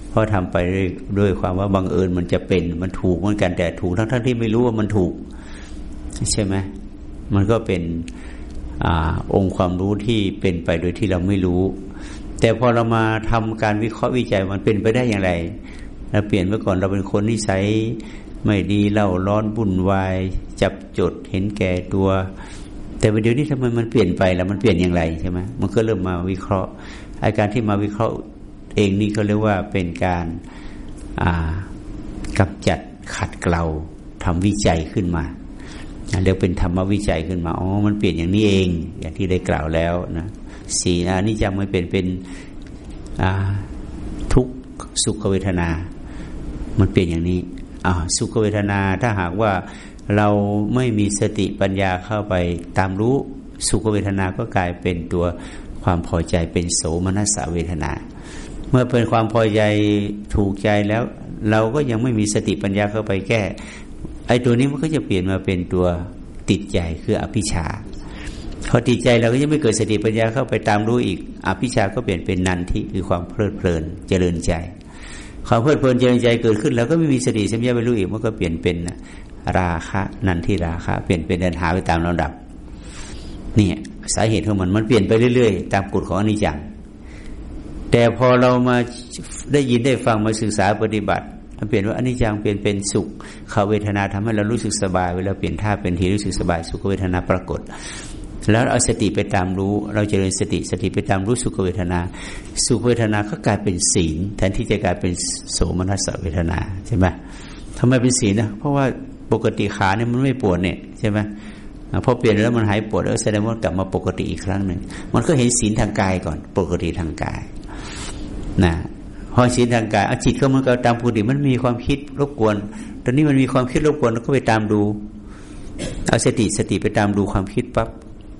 A: เพราะทำไปด้วยด้วยความว่าบังเอิญมันจะเป็น มันถูกเหมือนกันแต่ถูกทั้งทั้งที่ไม่รู้ว่ามันถูก ใช่ไหมมันก็เป็นอองค์ความรู้ที่เป็นไปโดยที่เราไม่รู้ แต่พอเรามาทำการวิเคราะห์วิจัยมันเป็นไปได้อย่างไรเราเปลี่ยนเมื่อก่อนเราเป็นคนนิสัย ไม่ดีเล่าร้อนบุ่นวาย จับจดเห็นแก่ตัว แต่เดี๋ยวนี้ทำไมมันเปลี่ยนไปแล้วมันเปลี่ยนอย่างไรใช่ไหมมันก็เริ่มมาวิเคราะห์ อาการที่มาวิเคราะห์เองนี่ก็เรียกว่าเป็นการกำจัดขัดเกลาทำวิจัยขึ้นมาเรียกเป็นธรรมวิจัยขึ้นมาอ๋อมันเปลี่ยนอย่างนี้เอง อย่างที่ได้กล่าวแล้วนะสีนะนี่จะไม่เป็นเป็นทุกสุขเวทนา มันเปลี่ยนอย่างนี้ อ่าสุขเวทนาถ้าหากว่าเราไม่มีสติปัญญาเข้าไปตามรู้สุขเวทนาก็กลายเป็นตัวความพอใจเป็นโสมนัสเวทนา เมื่อเป็นความพอใจถูกใจแล้ว เราก็ยังไม่มีสติปัญญาเข้าไปแก้ไอ้ตัวนี้มันก็จะเปลี่ยนมาเป็นตัวติดใจคืออภิชาพอติดใจเราก็จะไม่เกิดสติปัญญาเข้าไปตามรู้อีกอภิชาก็เปลี่ยนเป็นนันทิคือความเพลิดเพลินเจริญใจ ความเพลิดเพลินเจริญใจเกิดขึ้น แล้วก็ไม่มีสติสัมยาไปรู้อีกมันก็เปลี่ยนเป็นราคะนันทิราคะเปลี่ยนเป็นเดินหาไปตามลำดับนี่สาเหตุของมันมันเปลี่ยนไปเรื่อยๆ ตามกฎของอนิจจังแต่พอเรามาได้ยินได้ฟังมาศึกษาปฏิบัติมันเปลี่ยนว่าอนิจจังเปลี่ยนเป็นสุขเขาเวทนาทำให้เรารู้สึกสบาย เวลาเปลี่ยนท่าเป็นทีรู้สึกสบาย สุขเวทนาปรากฏ แล้วเอาสติไปตามรู้ เราจเจริญสติสติไปตามรู้สุขเวทนา สุขเวทนาก็กลายเป็นศีลแทนที่จะกลายเป็นโสมนัสเวทนาใช่ไหมทำไมเป็นศีลนะเพราะว่าปกติขาเนี่ยมันไม่ปวดเนี่ยใช่ไหมพอเปลี่ยนแล้วมันหายปวดแล้วแสดงว่ากลับมาปกติอีกครั้งหนึ่งมันก็เห็นศีลทางกายก่อน ปกติทางกายนะพอศีลทางกายอาจิตก็มันก็ตามปกติมันมีความคิดรบกวน ตอนนี้มันมีความคิดรบกวนเราก็ไปตามดูเอาสติสติไปตามดูความคิดปั๊บ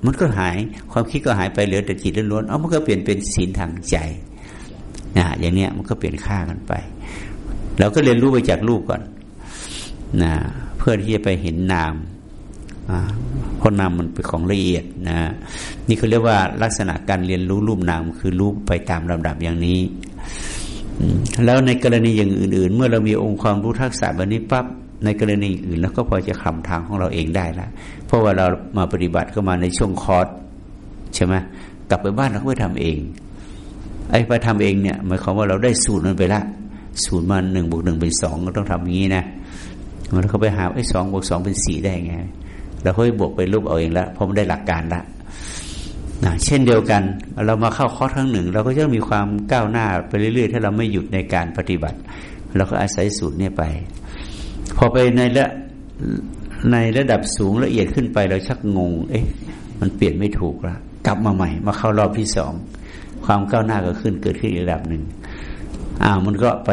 A: มันก็หายความคิดก็หายไปเหลือแต่จิตล้วนๆเอามันก็เปลี่ยนเป็นศีลทางใจนะอย่างเนี้ยมันก็เปลี่ยนค่ากันไป เราก็เรียนรู้ไปจากรูปก่อนนะเพื่อที่จะไปเห็นนามเพราะนามมันเป็นของละเอียดนะนี่เขาเรียกว่าลักษณะการเรียนรู้รูปนามคือรู้ไปตามลำดับอย่างนี้ แล้วในกรณีอย่างอื่น ๆ เมื่อเรามีองค์ความรู้ทักษะแบบนี้ปั๊บ ในกรณีอื่นแล้วก็พอจะคำทางของเราเองได้ละเพราะว่าเรามาปฏิบัติเข้ามาในช่วงคอร์สใช่ไหมกลับไปบ้านเราก็ไปทำเอง ไอ้ไปทำเองเนี่ยหมายความว่าเราได้สูตรมันไปละ สูตรมาหนึ่งบวกหนึ่งเป็นสองก็ต้องทำอย่างนี้นะมันเขาไปหาไอ้สองบวกสองเป็นสี่ได้ไงเราค่อยบวกไปรูปเอาเองละเพราะมันได้หลักการละนะเช่นเดียวกัน เรามาเข้าคอร์สครั้งหนึ่ง เราก็จะมีความก้าวหน้าไปเรื่อยๆ ถ้าเราไม่หยุดในการปฏิบัติ เราก็อาศัยสูตรนี้ไป พอไปในระในระดับสูงละเอียดขึ้นไปเราชักงง เอ๊ะ มันเปลี่ยนไม่ถูกละกลับมาใหม่ มาเข้ารอบที่สองความก้าวหน้าก็ขึ้นเกิดขึ้นอีกระดับหนึ่งอ้าวมันก็ไป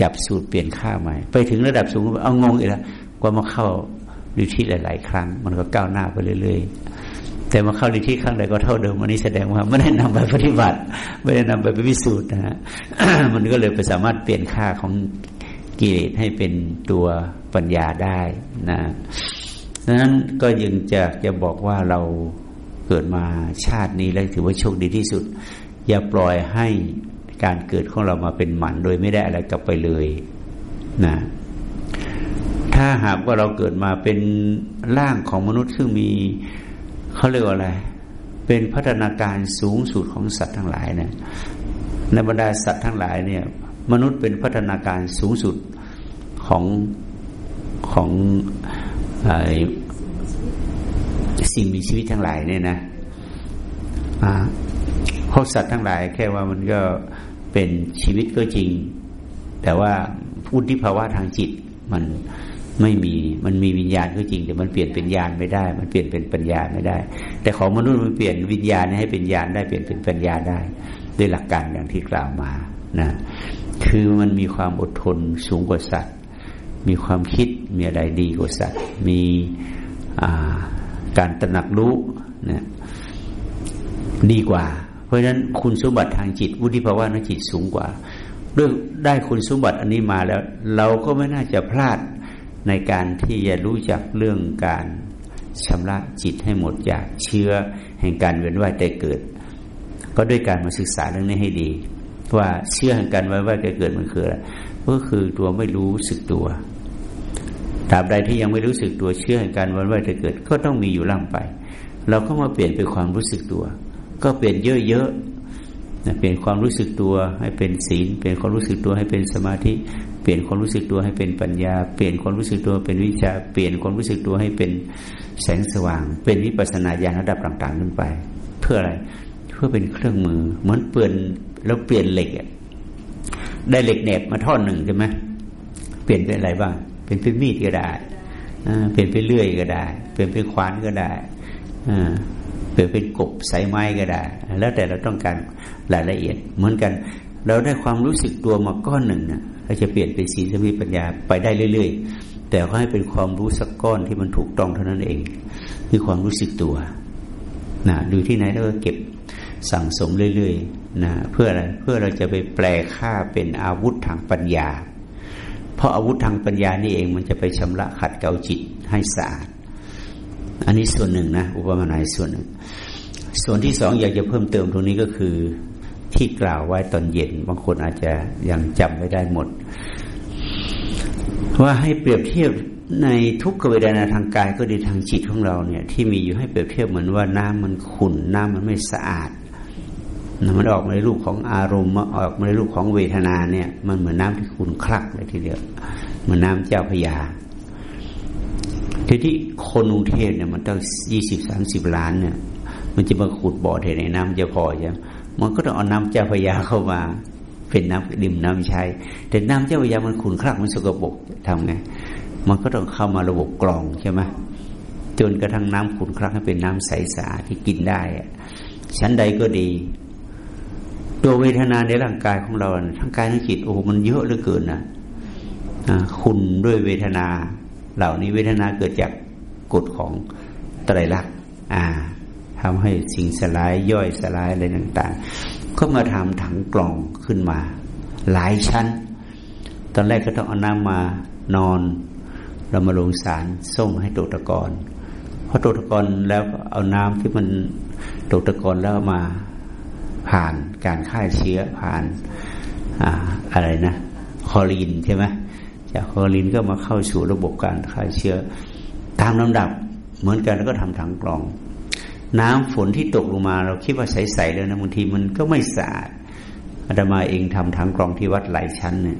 A: จับสูตรเปลี่ยนค่าใหม่ ไปถึงระดับสูงเอางงอีกแล้วกว่ามาเข้าดูที่หลาย ๆ ครั้ง มันก็ก้าวหน้าไปเรื่อย ๆ แต่มาเข้าดีที่ครั้งใดก็เท่าเดิมอันนี้แสดงว่าไม่ได้นำไปปฏิบัติ ไม่ได้นำไปพิสูจน์นะฮะมันก็เลยไปสามารถเปลี่ยนค่าของ กิเลสให้เป็นตัวปัญญาได้นะดังนั้นก็ยังจะจะบอกว่าเราเกิดมาชาตินี้แล้วถือว่าโชคดีที่สุด อย่าปล่อยให้การเกิดของเรามาเป็นหมันโดยไม่ได้อะไรกลับไปเลยนะถ้าหากว่าเราเกิดมาเป็นร่างของมนุษย์ซึ่งมีเขาเรียกว่าอะไร เป็นพัฒนาการสูงสุดของสัตว์ทั้งหลายเนี่ยในบรรดาสัตว์ทั้งหลายเนี่ย มนุษย์เป็นพัฒนาการสูงสุดของของอสิ่งมีชีวิตทั้งหลายเนี่ยนะพราะสัตว์ทั้งหลาย แค่ว่ามันก็เป็นชีวิตก็จริง แต่ว่าพุทธิภาวะทางจิตมันไม่มีมันมีวิญญาณก็จริง แต่มันเปลี่ยนเป็นญาณไม่ได้ มันเปลี่ยนเป็นปัญญาไม่ได้ แต่ของมนุษย์มันเปลี่ยนวิญญาณให้เป็นญาณได้เปลี่ยนเป็นปัญญาได้ ด้วยหลักการอย่างที่กล่าวมานะ คือมันมีความอดทนสูงกว่าสัตว์ มีความคิดมีอะไรดีกว่าสัตว์ มีการตระหนักรู้นะดีกว่า เพราะฉะนั้นคุณสมบัติทางจิต วุฒิภาวะทางจิตสูงกว่าด้วยได้คุณสมบัติอันนี้มาแล้ว เราก็ไม่น่าจะพลาดในการที่จะรู้จักเรื่องการชำระจิตให้หมดจากเชื้อแห่งการเวียนว่ายแต่เกิด ก็ด้วยการมาศึกษาเรื่องนี้ให้ดี ว่าเชื้อแห่งการเวียนว่ายแต่เกิดมันคืออะไรก็คือตัวไม่รู้สึกตัวตราบใดที่ยังไม่รู้สึกตัวเชื่อแห่งการวันว่ายแต่เกิด ก็ต้องมีอยู่ล่ำไป เราก็มาเปลี่ยนเป็นความรู้สึกตัว ก็เปลี่ยนเยอะๆเปลี่ยนความรู้สึกตัวให้เป็นศีล เปลี่ยนความรู้สึกตัวให้เป็นสมาธิ เปลี่ยนความรู้สึกตัวให้เป็นปัญญา เปลี่ยนความรู้สึกตัวเป็นวิชา เปลี่ยนความรู้สึกตัวให้เป็นแสงสว่าง เป็นวิปัสสนาญาณระดับต่างๆขึ้นไป เพื่ออะไร เพื่อเป็นเครื่องมือ เหมือนเปลี่ยน แล้วเปลี่ยนเหล็กได้เหล็กแหนบมาท่อนหนึ่งใช่ไหมเปลี่ยนเป็นอะไรบ้าง เป็นเป็นมีดก็ได้เปลี่ยนเป็นเลื่อยก็ได้ เปลี่ยนเป็นขวานก็ได้เปลี่ยนเป็นกบสายไม้ก็ได้ แล้วแต่เราต้องการรายละเอียด เหมือนกัน เราได้ความรู้สึกตัวมาก้อนหนึ่งนะเราจะเปลี่ยนเป็นสีสมิปัญญาไปได้เรื่อย ๆ แต่ก็ให้เป็นความรู้สักก้อนที่มันถูกต้องเท่านั้นเอง คือความรู้สึกตัวนะดูที่ไหนเราก็เก็บ สั่งสมเรื่อยๆนะเพื่ออะไรเพื่อเราจะไปแปลค่าเป็นอาวุธทางปัญญา เพราะอาวุธทางปัญญานี่เองมันจะไปชำระขัดเกลาจิตให้สะอาดอันนี้ส่วนหนึ่งนะอุปมาณายส่วนหนึ่ง ส่วนที่สองอยากจะเพิ่มเติมตรงนี้ก็คือที่กล่าวไว้ตอนเย็น บางคนอาจจะยังจำไม่ได้หมด ว่าให้เปรียบเทียบในทุกขเวทนาทางกายก็ดีทางจิตของเราเนี่ย ที่มีอยู่ให้เปรียบเทียบเหมือนว่าน้ำมันขุ่นน้ำมันไม่สะอาด มันออกมาในรูปของอารมณ์มาออกมาในรูปของเวทนาเนี่ย มันเหมือนน้าที่ขุ่นคลักเลยทีเดียวเหมือนน้าเจ้าพยาทีที่คนกรุงเทพเนี่ยมันต้องยี่สิบสามสิบล้านเนี่ย มันจะมาขุดบ่อเทในน้ำจะพอใช่ไหมมันก็ต้องเอาน้ำเจ้าพยาเข้ามา เป็นน้ำดื่มน้ำใช้ แต่น้ำเจ้าพยามันขุนคลักมันสกปรกทำไงมันก็ต้องเข้ามาระบบกรองใช่ไหมจนกระทั่งน้ำขุนคลักให้เป็นน้ำใสสะอาดที่กินได้ชั้นใดก็ดี ตัวเวทนาในร่างกายของเราทั้งกายทั้งจิตโอ้มันเยอะเหลือเกินนะคุณด้วยเวทนา เหล่านี้เวทนาเกิดจากกฎของไตรลักษณ์ทำให้สิ่งสลายย่อยสลายอะไรต่าง ๆ ก็มาทำถังกล่องขึ้นมา หลายชั้น ตอนแรกก็ต้องเอาน้ำมานอน เรามาลงสารส่งให้ตกตะกอนพอตกตะกอนแล้วเอาน้ำที่มันตกตะกอนแล้วมา ผ่านการฆ่าเชื้อผ่านออะไรนะคอลีนใช่ไหมจากคอลีนก็มาเข้าสู่ระบบการฆ่าเชื้อ ตามลำดับเหมือนกันแล้วก็ทำถังกรอง น้ำฝนที่ตกลงมาเราคิดว่าใสๆแล้วนะบางทีมันก็ไม่สะอาดอาตมาเองทำถังกรองที่วัดหลายชั้นเนี่ย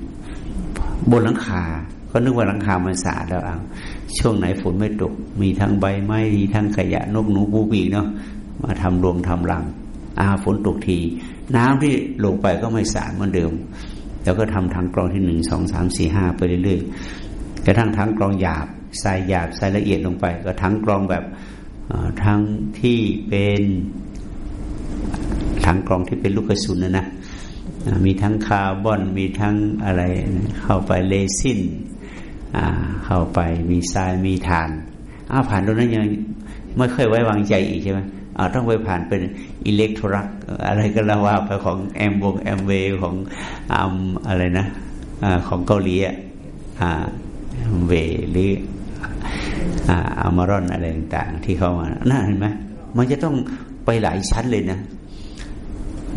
A: บนหลังคา ก็นึกว่าหลังคามันสะอาดแล้วอะช่วงไหนฝนไม่ตก มีทั้งใบไม้มีทั้งขยะนกหนูปูปีเนาะมาทำรวมทำรัง อาฝนตกที น้ำที่ลงไปก็ไม่สาดเหมือนเดิม แล้วก็ทำทางกรองที่หนึ่งสองสามสี่ห้าไปเรื่อยๆกระทั่งทั้งกรองหยาบทรายหยาบทรายละเอียดลงไป ก็ทั้งกรองแบบทั้งที่เป็นทั้งกรองที่เป็นลูกกระสุนนะนะมีทั้งคาร์บอนมีทั้งอะไรเข้าไปเลซินเข้าไปมีทรายมีถ่านอ้าผ่านตรงนั้นยังไม่ค่อยไว้วางใจอีกใช่ไหม อาต้องไปผ่านเป็นอิเล็กโทรักอะไรก็แล้วว่าไปของแอมวงแอมเวของอัมอะไรนะอของเกาหลีอะเวหรืออามารอนอะไรต่างๆ ที่เข้ามาน่าเห็นไหมมันจะต้องไปหลายชั้นเลยนะ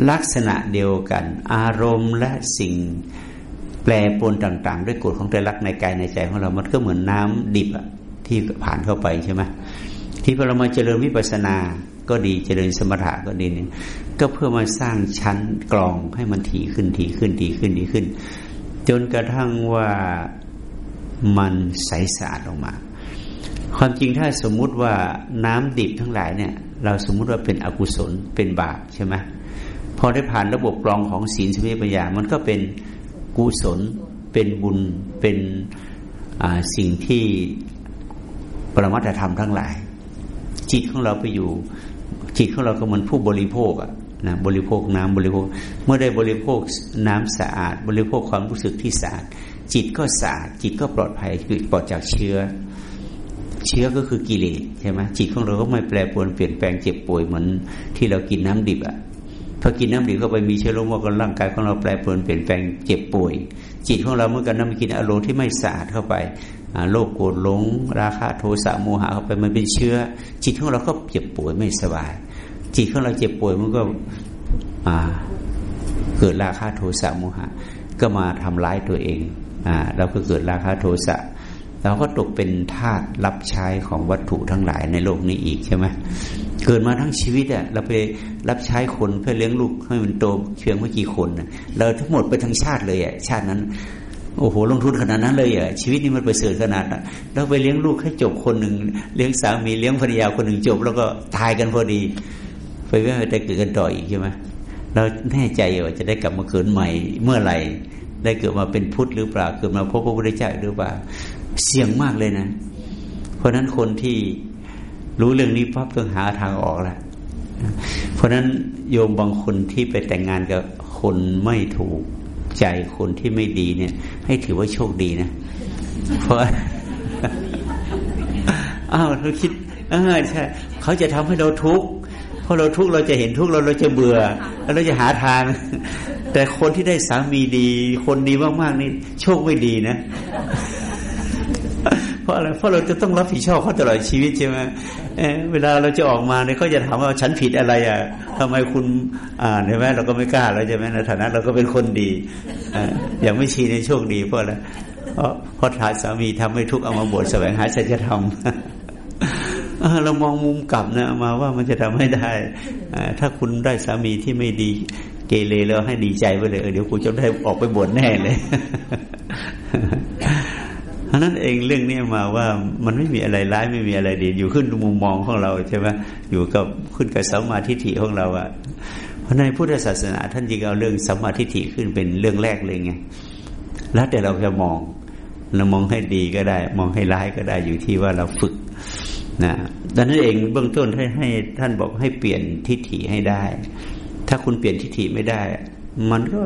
A: ลักษณะเดียวกัน อารมณ์และสิ่งแปรปรวนต่าง ๆ ด้วยกฎของแต่ลักในกายในใจของเรา มันก็เหมือนน้ำดิบอะที่ผ่านเข้าไปใช่ไหมที่พอเรามาเจริญวิปัสสนา ก็ดีเจริญสมถะก็ดีเนี่ยก็เพื่อมาสร้างชั้นกรองให้มันถี่ขึ้นถี่ขึ้นถี่ขึ้นถี่ขึ้น จนกระทั่งว่ามันใสสะอาดออกมา ความจริงถ้าสมมุติว่าน้ำดิบทั้งหลายเนี่ย เราสมมุติว่าเป็นอกุศลเป็นบาปใช่ไหมพอได้ผ่านระบบกรองของศีลสมิปัญญา มันก็เป็นกุศลเป็นบุญเป็นสิ่งที่ปรมัตธรรมทั้งหลาย จิตของเราไปอยู่ จิตของเราก็เหมือนผู้บริโภคอะนะบริโภคน้ำบริโภค เมื่อได้บริโภคน้ำสะอาด บริโภคความรู้สึกที่สะอาดจิตก็สะอาดจิตก็ปลอดภัยคือปลอดจากเชื้อ เชื้อก็คือกิเลสใช่ไหมจิตของเราก็ไม่แปรปรวนเปลี่ยนแปลงเจ็บป่วยเหมือนที่เรากินน้ำดิบอะพอกินน้ำดิบเข้าไปมีเชื้อโรคกันร่างกายของเราแปรปรวนเปลี่ยนแปลงเจ็บป่วย จิตของเราเมื่อกันน้ำกินอารมณ์ที่ไม่สะอาดเข้าไปโลภโกรธหลง ราคะโทสะโมหะเข้าไปมันเป็นเชื้อ จิตของเราก็เจ็บป่วยไม่สบาย จิตของเราเจ็บป่วยมันก็เกิดราคะโทสะโมหะ ก็มาทำร้ายตัวเองอ่าเราก็เกิดราคะโทสะเราก็ตกเป็นทาสรับใช้ของวัตถุทั้งหลายในโลกนี้อีกใช่ไหมเกิดมาทั้งชีวิตอะเราไปรับใช้คนเพื่อเลี้ยงลูกให้มันโตเพียงไม่กี่คนเราทั้งหมดไปทั้งชาติเลยอะชาตินั้นโอ้โหลงทุนขนาดนั้นเลยอะชีวิตนี้มันไปเสื่อขนาดนั้นเราไปเลี้ยงลูกให้จบคนหนึ่งเลี้ยงสามีเลี้ยงภรรยาคนหนึ่งจบ แล้วก็ตายกันพอดี ไปไม่ได้เกิดกันต่ออีกใช่ไหมเราแน่ใจว่าจะได้กลับมาเกิดใหม่เมื่อไหร่ได้เกิดมาเป็นพุทธหรือเปล่าเกิดมาพบพระพุทธเจ้าหรือเปล่าเสี่ยงมากเลยนะ เพราะนั้นคนที่รู้เรื่องนี้ปั๊บต้องหาทางออกละเพราะนั้นโยมบางคนที่ไปแต่งงานกับคนไม่ถูกใจคนที่ไม่ดีเนี่ย ให้ถือว่าโชคดีนะ เพราะอ้าวเราคิดเออใช่เขาจะทำให้เราทุกข์ พอเราทุกข์เราจะเห็นทุกข์เราเราจะเบื่อ แล้วเราจะหาทาง แต่คนที่ได้สามีดี คนดีมากๆนี่โชคไม่ดีนะ เพราะอะไรเพราะเราจะต้องรับผิดชอบเขาตลอดชีวิตใช่ไหมเเวลาเราจะออกมาเนี่ยเขาจะถามว่าฉันผิดอะไรอะทำไมคุณอ่านเห็นไหมเราก็ไม่กล้าแล้วใช่ไหมในฐานะ เราก็เป็นคนดีออย่างไม่ชีในโชคดีเพราะอะไรเพราะพอทานสามีทำให้ทุกข์เอามาบวชแสวงหาสัจธรรม เรามองมุมกลับนะมาว่ามันจะทำให้ได้ถ้าคุณได้สามีที่ไม่ดีเกเรแล้วให้ดีใจไปเลยเดี๋ยวกูจะได้ออกไปบวชแน่เลยเพราะนั้นเองเรื่องนี้มาว่ามันไม่มีอะไรร้ายไม่มีอะไรดี อยู่ขึ้นมุมมองของเราใช่ไหมอยู่กับขึ้นกับสัมมาทิฏฐิของเราอะเพราะในพุทธศาสนา ท่านจึงเอาเรื่องสัมมาทิฏฐิขึ้นเป็นเรื่องแรกเลยไงแล้วแต่เราจะมองเรามองให้ดีก็ได้ มองให้ร้ายก็ได้อยู่ที่ว่าเราฝึก นะดังนั้นเองเบื้องต้นให้ให้ท่านบอกให้เปลี่ยนทิฏฐิให้ได้ ถ้าคุณเปลี่ยนทิฏฐิไม่ได้ มันก็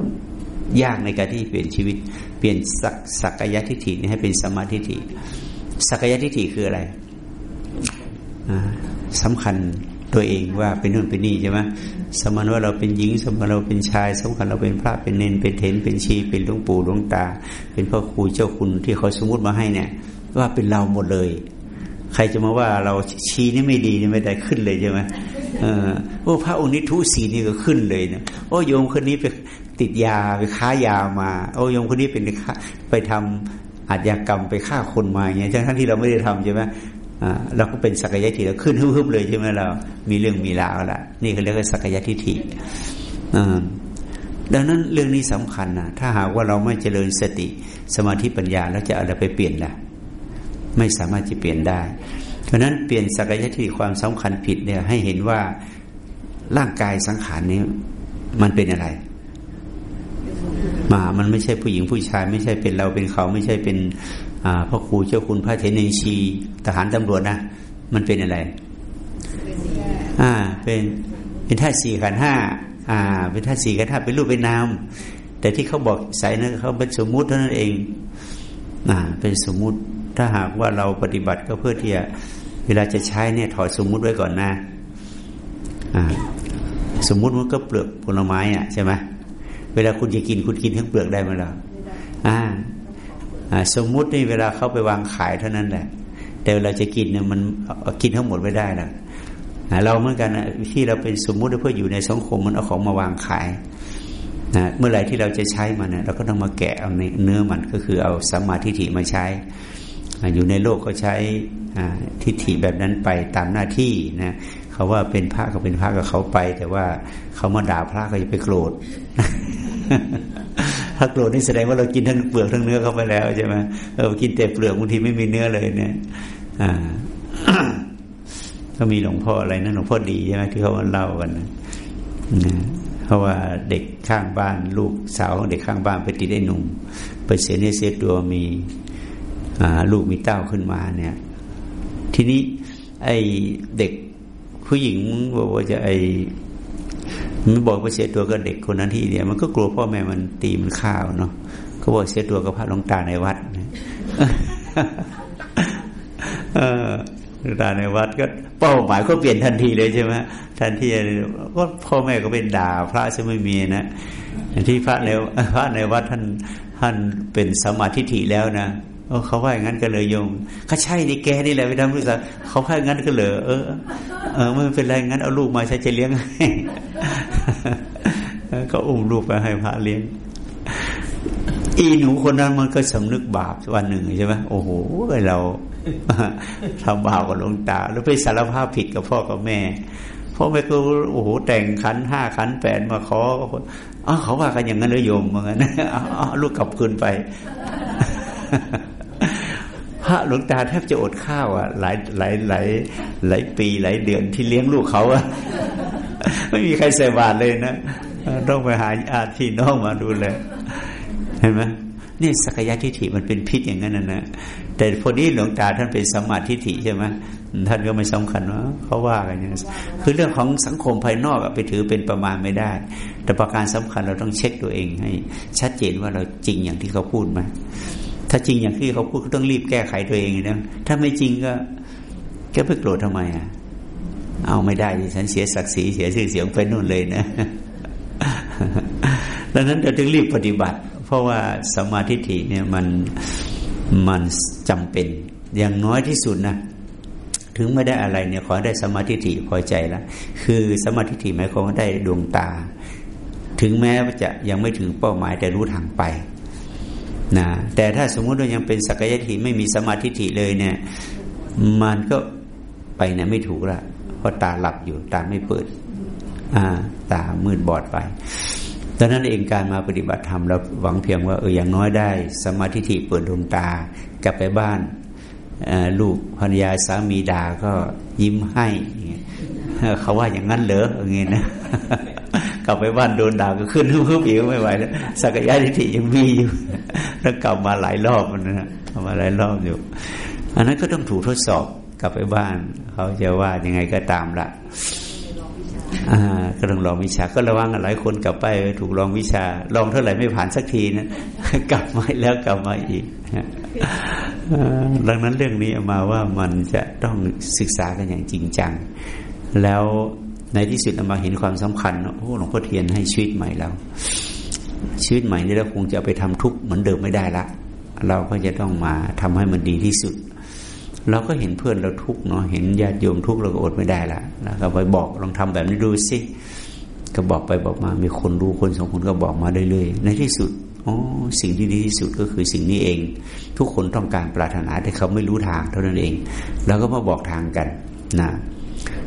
A: ยากในการที่เปลี่ยนชีวิต เปลี่ยนสักสักยะทิฏฐิให้เป็นสมาธิฏฐิสักยะทิฏฐิคืออะไรสำคัญตัวเองว่าเป็นนู่นเป็นนี่ใช่ไหมสมมติว่าเราเป็นหญิง สมมติเราเป็นชายสำคัญเราเป็นพระเป็นเนนเป็นเถนเป็นชีเป็นหลวงปู่หลวงตา เป็นพ่อครูเจ้าคุณที่เขาสมมติมาให้เนี่ย ว่าเป็นเราหมดเลย ใครจะมาว่าเราชี้นี่ไม่ดีนี่ไม่ได้ขึ้นเลยใช่ไหมออโอ้พระองค์นี้ทุศีนี่ก็ขึ้นเลยเนะโอ้โยมคนนี้ไปติดยาไปค้ายามา โอ้โยมคนนี้เป็นไปทำอาชญากรรมไปฆ่าคนมาอย่างเงี้ยทั้งที่เราไม่ได้ทำใช่ไหมเราก็เป็นสักยะทิฏฐิเราขึ้นฮึบๆเลยใช่ไหมเรา มีเรื่องมีราวละนี่เขาเรียกว่าสักยะทิฏฐิดังนั้นเรื่องนี้สำคัญนะถ้าหากว่าเราไม่เจริญสติสมาธิปัญญาแล้วจะอะไรไปเปลี่ยนล่ะ ไม่สามารถจะเปลี่ยนได้ เพราะนั้นเปลี่ยนสักยะทิฏฐิความสำคัญผิดเนี่ยให้เห็นว่าร่างกายสังขารนี้ มันเป็นอะไร มา มันไม่ใช่ผู้หญิงผู้ชาย ไม่ใช่เป็นเราเป็นเขาไม่ใช่เป็นพ่อครูเจ้าคุณพระเทนชีทหารตำรวจนะ มันเป็นอะไร อ่า เป็นเป็นท่าสี่ขันห้าอ่า เป็นท่าสี่ขันห้าเป็นรูปเป็นนามแต่ที่เขาบอกใส่นั้นเขาเป็นสมมุติเท่านั้นเอง อ่า เป็นสมมุติ ถ้าหากว่าเราปฏิบัติก็เพื่อที่จะเวลาจะใช้เนี่ยถอดสมมุติไว้ก่อนนะอ่าสมมุติมันก็เปลือกผลไม้อะใช่ไหมเวลาคุณจะกินคุณกินทั้งเปลือกได้ไหมล่ะอ่าสมมุตินี่เวลาเขาไปวางขายเท่านั้นแหละ แต่เวลาจะกินเนี่ยมันกินทั้งหมดไม่ได้ละเราเหมือนกันที่เราเป็นสมมุติเพื่ออยู่ในสังคมมันเอาของมาวางขายนะเมื่อไหร่ที่เราจะใช้มันเนี่ยเราก็ต้องมาแกะเอาเนื้อมันก็คือเอาสัมมาทิฏฐิมาใช้ อยู่ในโลกก็ใช้ทิฏฐิแบบนั้นไปตามหน้าที่นะเขาว่าเป็นพระก็เป็นพระกับเขาไป แต่ว่าเขามาด่าพระก็จะไปโกรธถ้าโกรธนี่แสดงว่าเรากินทั้งเปลือกทั้งเนื้อเข้าไปแล้วใช่ไหมเออกินแต่เปลือกบางทีไม่มีเนื้อเลยเนี่ยอ่าก็มีหลวงพ่ออะไรนะหลวงพ่อดีใช่ไหมที่เขาเล่ากันนะเพราะว่าเด็กข้างบ้าน ลูกสาวของเด็กข้างบ้านไปติดไอ้หนุ่มไปเสียเนื้อเสียตัวมี ลูกมีเต้าขึ้นมาเนี่ย ทีนี้ ไอเด็กผู้หญิงบอกว่าจะไอมันบอกว่าเสียตัวกับเด็กคนนั้นที่เนี่ยมันก็กลัวพ่อแม่มันตีมันข้าวเนาะก็บอกเสียตัวกับพระหลวงตาในวัดเออตาในวัดก็เป้าหมายก็เปลี่ยนทันทีเลยใช่ไหมทันทีก็พ่อแม่ก็เป็นด่าพระจะไม่มีนะที่พระในพระในวัดท่านท่านเป็นสมาธิฐิแล้วนะ เขาว่าอย่างนั้นก็เลยโยมเขาใช่นี่แกนี่แหละไปทำลูกสาวเขาว่าอย่างนั้นก็เลยเออเออไม่เป็นไรงั้นเอาลูกมาฉันจะเลี้ยงให้ก็อุ้มลูกไปให้พระเลี้ยง อีหนูคนนั้นมันก็สำนึกบาปวันหนึ่งใช่ไหมโอ้โหเราทำบาปกับหลวงตา แล้วไปสารภาพผิดกับพ่อกับแม่พ่อแม่ก็โอ้โหแต่งขันห้าขันแปดมาขออ๋อเขาว่ากันอย่างนั้นเลยโยมเหมือนกันลูกกลับคืนไป ระหลวงตาแทบจะอดข้าวอะหลายหลายหลายหลายปีหลายเดือนที่เลี้ยงลูกเขาอะไม่มีใครใส่บาตรเลยนะต้องไปหาอาที่น้องมาดูแลเห็นไหมนี่สักยะทิฏฐิมันเป็นพิษอย่างนั้นนะนะแต่พอดีหลวงตาท่านเป็นสมาธิฏฐิใช่ไหมท่านก็ไม่สำคัญว่าเขาว่ากันอย่างนี้คือเรื่องของสังคมภายนอกไปถือเป็นประมาณไม่ได้ แต่ประการสำคัญเราต้องเช็คตัวเองให้ ชัดเจนว่าเราจริงอย่างที่เขาพูดไหม ถ้าจริงอย่างที่เขาพูดก็ต้องรีบแก้ไขตัวเองนะถ้าไม่จริงก็ก็ไปโกรธทำไมอะ เอาไม่ได้ฉันเสียศักดิ์ศรีเสียชื่อเสียงไปนู่นเลยนะดังนั้นเราต้องรีบปฏิบัติ เพราะว่าสมาธิิเนี่ยมันมันจำเป็น อย่างน้อยที่สุดนะถึงไม่ได้อะไรเนี่ยขอได้สมาธิิพอใจแล้วคือสมาธิิหมายความว่าได้ดวงตา ถึงแม้ว่าจะยังไม่ถึงเป้าหมายแต่รู้ทางไป นะแต่ถ้าสมมุติว่ายังเป็นสักยทิไม่มีสมาธิิเลยเนี่ย มันก็ไปเนี่ยไม่ถูกละเพราะตาหลับอยู่ตาไม่เปิดอ่าตามืดบอดไปดังนั้นเองการมาปฏิบัติธรรมเราหวังเพียงว่าเอออย่างน้อยได้ สมาธิิเปิดดวงตากลับไปบ้านลูกภรรยาสามีด่าก็ยิ้มให้เขาว่าอย่างนั้นเหรออย่างเงี้ยนะ ลับไปบ้านโดนด่าก็ขึ้นเพิ่มอีกไม่ไหวแล้วสักยะทิฏฐิยังมีอยู่แล้วกลับมาหลายรอบนะกลับมาหลายรอบอยู่ อันนั้นก็ต้องถูกทดสอบกลับไปบ้าน เขาจะว่ายังไงก็ตามละอ่าก็ต้องลองวิชา ก็ระวังหลายคนกลับไปถูกลองวิชา ลองเท่าไหร่ไม่ผ่านสักทีนะกลับมาแล้วกลับมาอีกดังนั้นเรื่องนี้มาว่ามันจะต้องศึกษากันอย่างจริงจัง แล้ว ในที่สุดเรามาเห็นความสำคัญโอ้หลวงพ่อเทียนให้ชีวิตใหม่แล้วชีวิตใหม่นี้เราคงจะไปทำทุกข์เหมือนเดิมไม่ได้ละ เราก็จะต้องมาทำให้มันดีที่สุด เราก็เห็นเพื่อนเราทุกข์เนาะเห็นญาติโยมทุกข์เราก็อดไม่ได้ละแล้วก็ไปบอกลองทำแบบนี้ดูสิก็บอกไปบอกมา มีคนรู้คนสองคนก็บอกมาเรื่อยๆในที่สุดอ๋อสิ่งที่ดีที่สุดก็คือสิ่งนี้เอง ทุกคนต้องการปรารถนาแต่เขาไม่รู้ทางเท่านั้นเองเราก็มาบอกทางกันนะ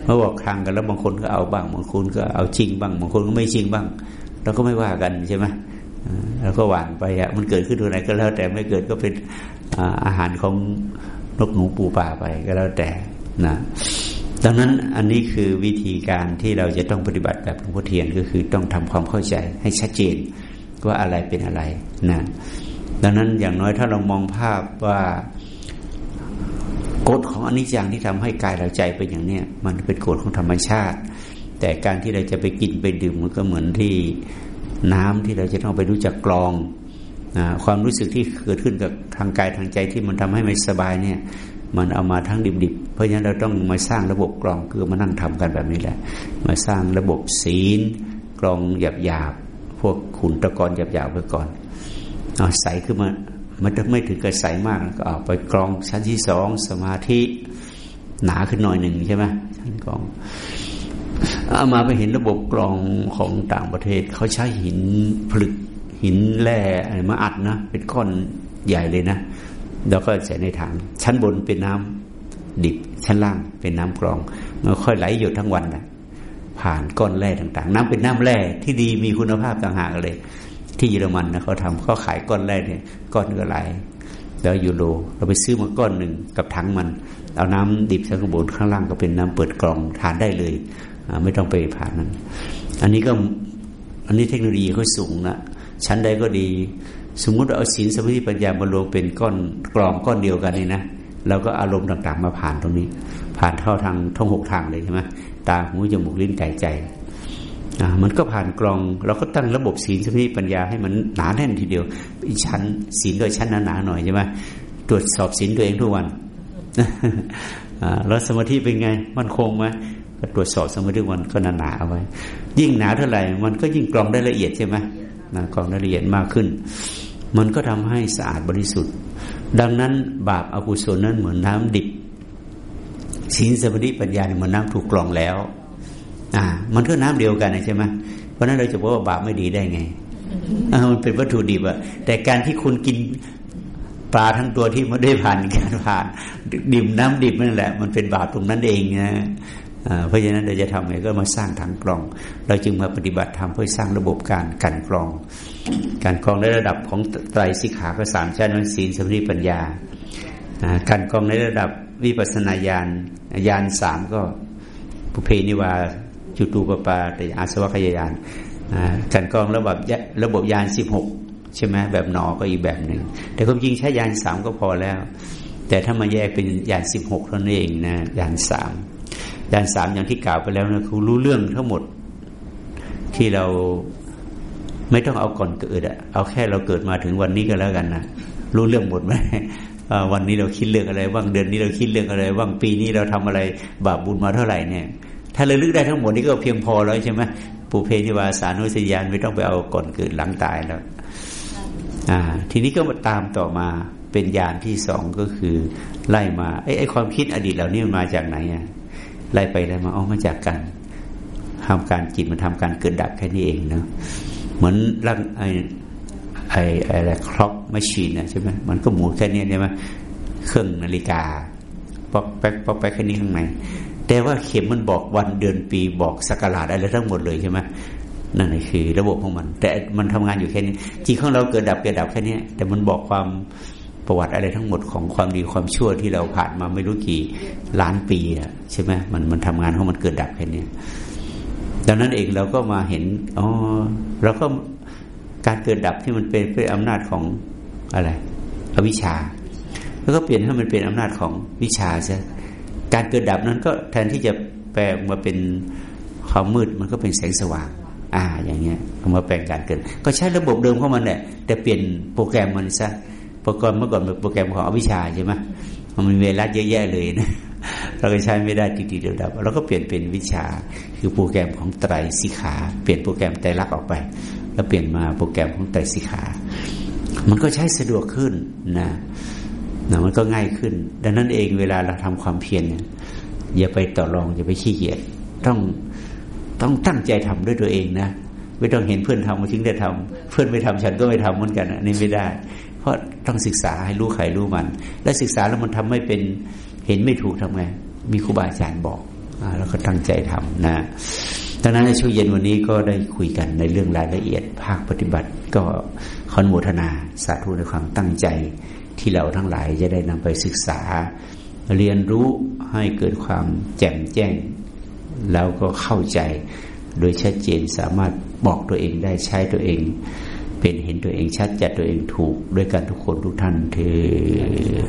A: มาบอกทางกันแล้วบางคนก็เอาบ้างบางคนก็เอาจริงบ้างบางคนก็ไม่จริงบ้างเราก็ไม่ว่ากันใช่ไหมแล้วก็หวานไปอะมันเกิดขึ้นตรงไหนก็แล้วแต่ไม่เกิดก็เป็นอาหารของนกหนูปูป่าไปก็แล้วแต่นะดังนั้นอันนี้คือวิธีการที่เราจะต้องปฏิบัติแบบหลวงพ่อเทียนก็คือต้องทำความเข้าใจให้ชัดเจนว่าอะไรเป็นอะไรนะดังนั้นอย่างน้อยถ้าเรามองภาพว่า กฎของอนิจจังที่ทำให้กายเราใจเป็นอย่างเนี้ยมันเป็นกฎของธรรมชาติ แต่การที่เราจะไปกินไปดื่มมันก็เหมือนที่น้ำที่เราจะต้องไปรู้จักกรองนะความรู้สึกที่เกิดขึ้นกับทางกายทางใจที่มันทำให้ไม่สบายเนี่ย มันเอามาทั้งดิบๆ เพราะฉะนั้นเราต้องมาสร้างระบบกรองคือมานั่งทำกันแบบนี้แหละ มาสร้างระบบศีลกรองหยาบๆพวกขุนตะกอนหยาบๆไว้ก่อนเอาใสขึ้นมา มันจะไม่ถึงกระใสมากก็เอาไปกรองชั้นที่สองสมาธิหนาขึ้นหน่อยหนึ่งใช่ไหมชั้นกรองเอามาไปเห็นระบบกรองของต่างประเทศเขาใช้หินผลึกหินแร่อะไรมาอัดนะเป็นก้อนใหญ่เลยนะแล้วก็ใส่ในถังชั้นบนเป็นน้ำดิบชั้นล่างเป็นน้ำกรองมันค่อยไหลหยดทั้งวันนะผ่านก้อนแร่ต่าง ๆ น้ำเป็นน้ำแร่ที่ดีมีคุณภาพต่างหากเลย ที่เยอรมันนะเขาทำเขาขายก้อนแรกเนี่ยก้อนเนื้อไหลแล้วยูโรเราไปซื้อมาก้อนหนึ่งกับถังมัน เอาน้ำดิบข้างบนข้างล่างก็เป็นน้ำเปิดกล่องทานได้เลย ไม่ต้องไปผ่านนั้น อันนี้ก็อันนี้เทคโนโลยีเขาสูงนะชั้นใดก็ดี สมมุติเอาศีลสมาธิปัญญามารวมเป็นก้อนกรองก้อนเดียวกันนี่นะเราก็อารมณ์ต่างๆ มาผ่านตรงนี้ ผ่านเท่าทางท่องหกทางเลยใช่ไหมตาหูจมูกลิ้นกายใจ มันก็ผ่านกรอง เราก็ตั้งระบบศีลสมาธิปัญญาให้มันหนาแน่นทีเดียวชั้นศีลโดยชั้นหนาๆหน่อยใช่ไหมตรวจสอบศีลตัวเองทุกวันแล้วสมาธิเป็นไง มันคงไหมก็ตรวจสอบสมาธิวันก็หนาๆเอาไว้ ยิ่งหนาเท่าไหร่ มันก็ยิ่งกรองได้ละเอียดใช่ไหมกรองได้ละเอียดมากขึ้น มันก็ทำให้สะอาดบริสุทธิ์ ดังนั้นบาปอากุศลนั้นเหมือนน้ำดิบศีลสมาธิปัญญาเหมือนน้ำถูกกรองแล้ว อ่า มันก็น้ำเดียวกันใช่ไหมเพราะนั้นเราจะบอกว่าบาปไม่ดีได้ไงมันเป็นวัตถุดิบอะแต่การที่คุณกินปลาทั้งตัวที่ไม่ได้ผ่านการผ่านดิ่มน้ำดิบนั่นแหละ มันเป็นบาปตรงนั้นเองนะเพราะฉะนั้นเราจะทำไงก็มาสร้างถังกรอง เราจึงมาปฏิบัติธรรมเพื่อสร้างระบบการกันกรอง การกรองในระดับของไตรสิกขาก็สามชั้นนั้นศีลสมาธิปัญญา การกรองในระดับวิปัสนาญาณญาณสามก็ ปุเพนิวา จุตูปปาแต่อาสวัคยายานการกรองระบบระบบยานสิบหกใช่ไหมแบบหนอก็อีกแบบหนึ่ง แต่ความจริงใช้ยานสามก็พอแล้ว แต่ถ้ามาแยกเป็นยานสิบหกเท่านั้นเองนะยานสามยานสามอย่างที่กล่าวไปแล้วนะคือรู้เรื่องทั้งหมดที่เราไม่ต้องเอาก่อนเกิดอะเอาแค่เราเกิดมาถึงวันนี้ก็แล้วกันนะรู้เรื่องหมดไหมวันนี้เราคิดเรื่องอะไรว่างเดือนนี้เราคิดเรื่องอะไรว่างปีนี้เราทำอะไรบาปบุญมาเท่าไหร่เนี่ย ถ้าเราลึกได้ทั้งหมดนี่ก็เพียงพอแล้วใช่ไหมปุเพนิวาสานุสยานไม่ต้องไปเอาก่อนเกิดหลังตายแล้วอ่า ทีนี้ก็มาตามต่อมาเป็นยานที่สองก็คือไล่มาไอ้ไอ้ความคิดอดีตเหล่านี้มันมาจากไหนอะไล่ไปไล่มาเอมาจากการทำการจิตมันทำการเกิดดับแค่นี้เองเนาะเหมือนร่างไอ้ไอ้อะไรคล็อกมชีนนะใช่ไหมมันก็หมุนแค่นี้ใช่ไหมเครื่องนาฬิกาป๊อกแป๊กป๊อกแป๊กแค่นี้ข้างใน แต่ว่าเข็มมันบอกวันเดือนปีบอกสกราดอะไรทั้งหมดเลยใช่ไหมนั่นคือระบบของมัน แต่มันทำงานอยู่แค่นี้จิตของเราเกิดดับเกิดดับแค่นี้แต่มันบอกความประวัติอะไรทั้งหมดของความดีความชั่วที่เราผ่านมาไม่รู้กี่ล้านปีอะใช่ไหมมันมันทำงานของมันเกิดดับแค่นี้ดังนั้นเองเราก็มาเห็นอ๋อเราก็การเกิดดับที่มันเป็นเป็นอำนาจของอะไรอวิชชา แล้วก็เปลี่ยนให้มันเป็นอำนาจของวิชาซะ การเกิดดับนั้นก็แทนที่จะแปลมาเป็นความมืดมันก็เป็นแสงสว่าง อ่า อย่างเงี้ยมาแปลงการเกิด ก็ใช้ระบบเดิมของมันแหละแต่เปลี่ยนโปรแกรมมันซะโปรแกรมเมื่อก่อนเป็นโปรแกรมของอวิชชาใช่ไหมมันมีเวลาเยอะแยะเลยนะเราก็ใช้ไม่ได้ติดๆเดับเราก็เปลี่ยนเป็นวิชา คือโปรแกรมของไตรสิขา เปลี่ยนโปรแกรมไตรลักษณ์ออกไป แล้วเปลี่ยนมาโปรแกรมของไตรสิขา มันก็ใช้สะดวกขึ้นนะ นะมันก็ง่ายขึ้น ดังนั้นเองเวลาเราทำความเพียรเนี่ยอย่าไปต่อรองอย่าไปขี้เกียจต้องต้องตั้งใจทำด้วยตัวเองนะไม่ต้องเห็นเพื่อนทำมาถึงได้ทำเพื่อนไม่ทำฉันก็ไม่ทำเหมือนกันอันนี้ไม่ได้ เพราะต้องศึกษาให้รู้ใครรู้มัน และศึกษาแล้วมันทำไม่เป็นเห็นไม่ถูกทำไง มีครูบาอาจารย์บอกอแล้วก็ตั้งใจทำนะดังนั้นในช่วงเย็นวันนี้ก็ได้คุยกันในเรื่องรายละเอียดภาคปฏิบัติ ก็คอนโมทนาสาธุในความตั้งใจ ที่เราทั้งหลายจะได้นำไปศึกษา เรียนรู้ให้เกิดความแจ่มแจ้ง แล้วก็เข้าใจโดยชัดเจนสามารถบอกตัวเองได้ใช้ตัวเอง เป็นเห็นตัวเองชัดจัดตัวเองถูกด้วยกันทุกคนทุกท่านเถอ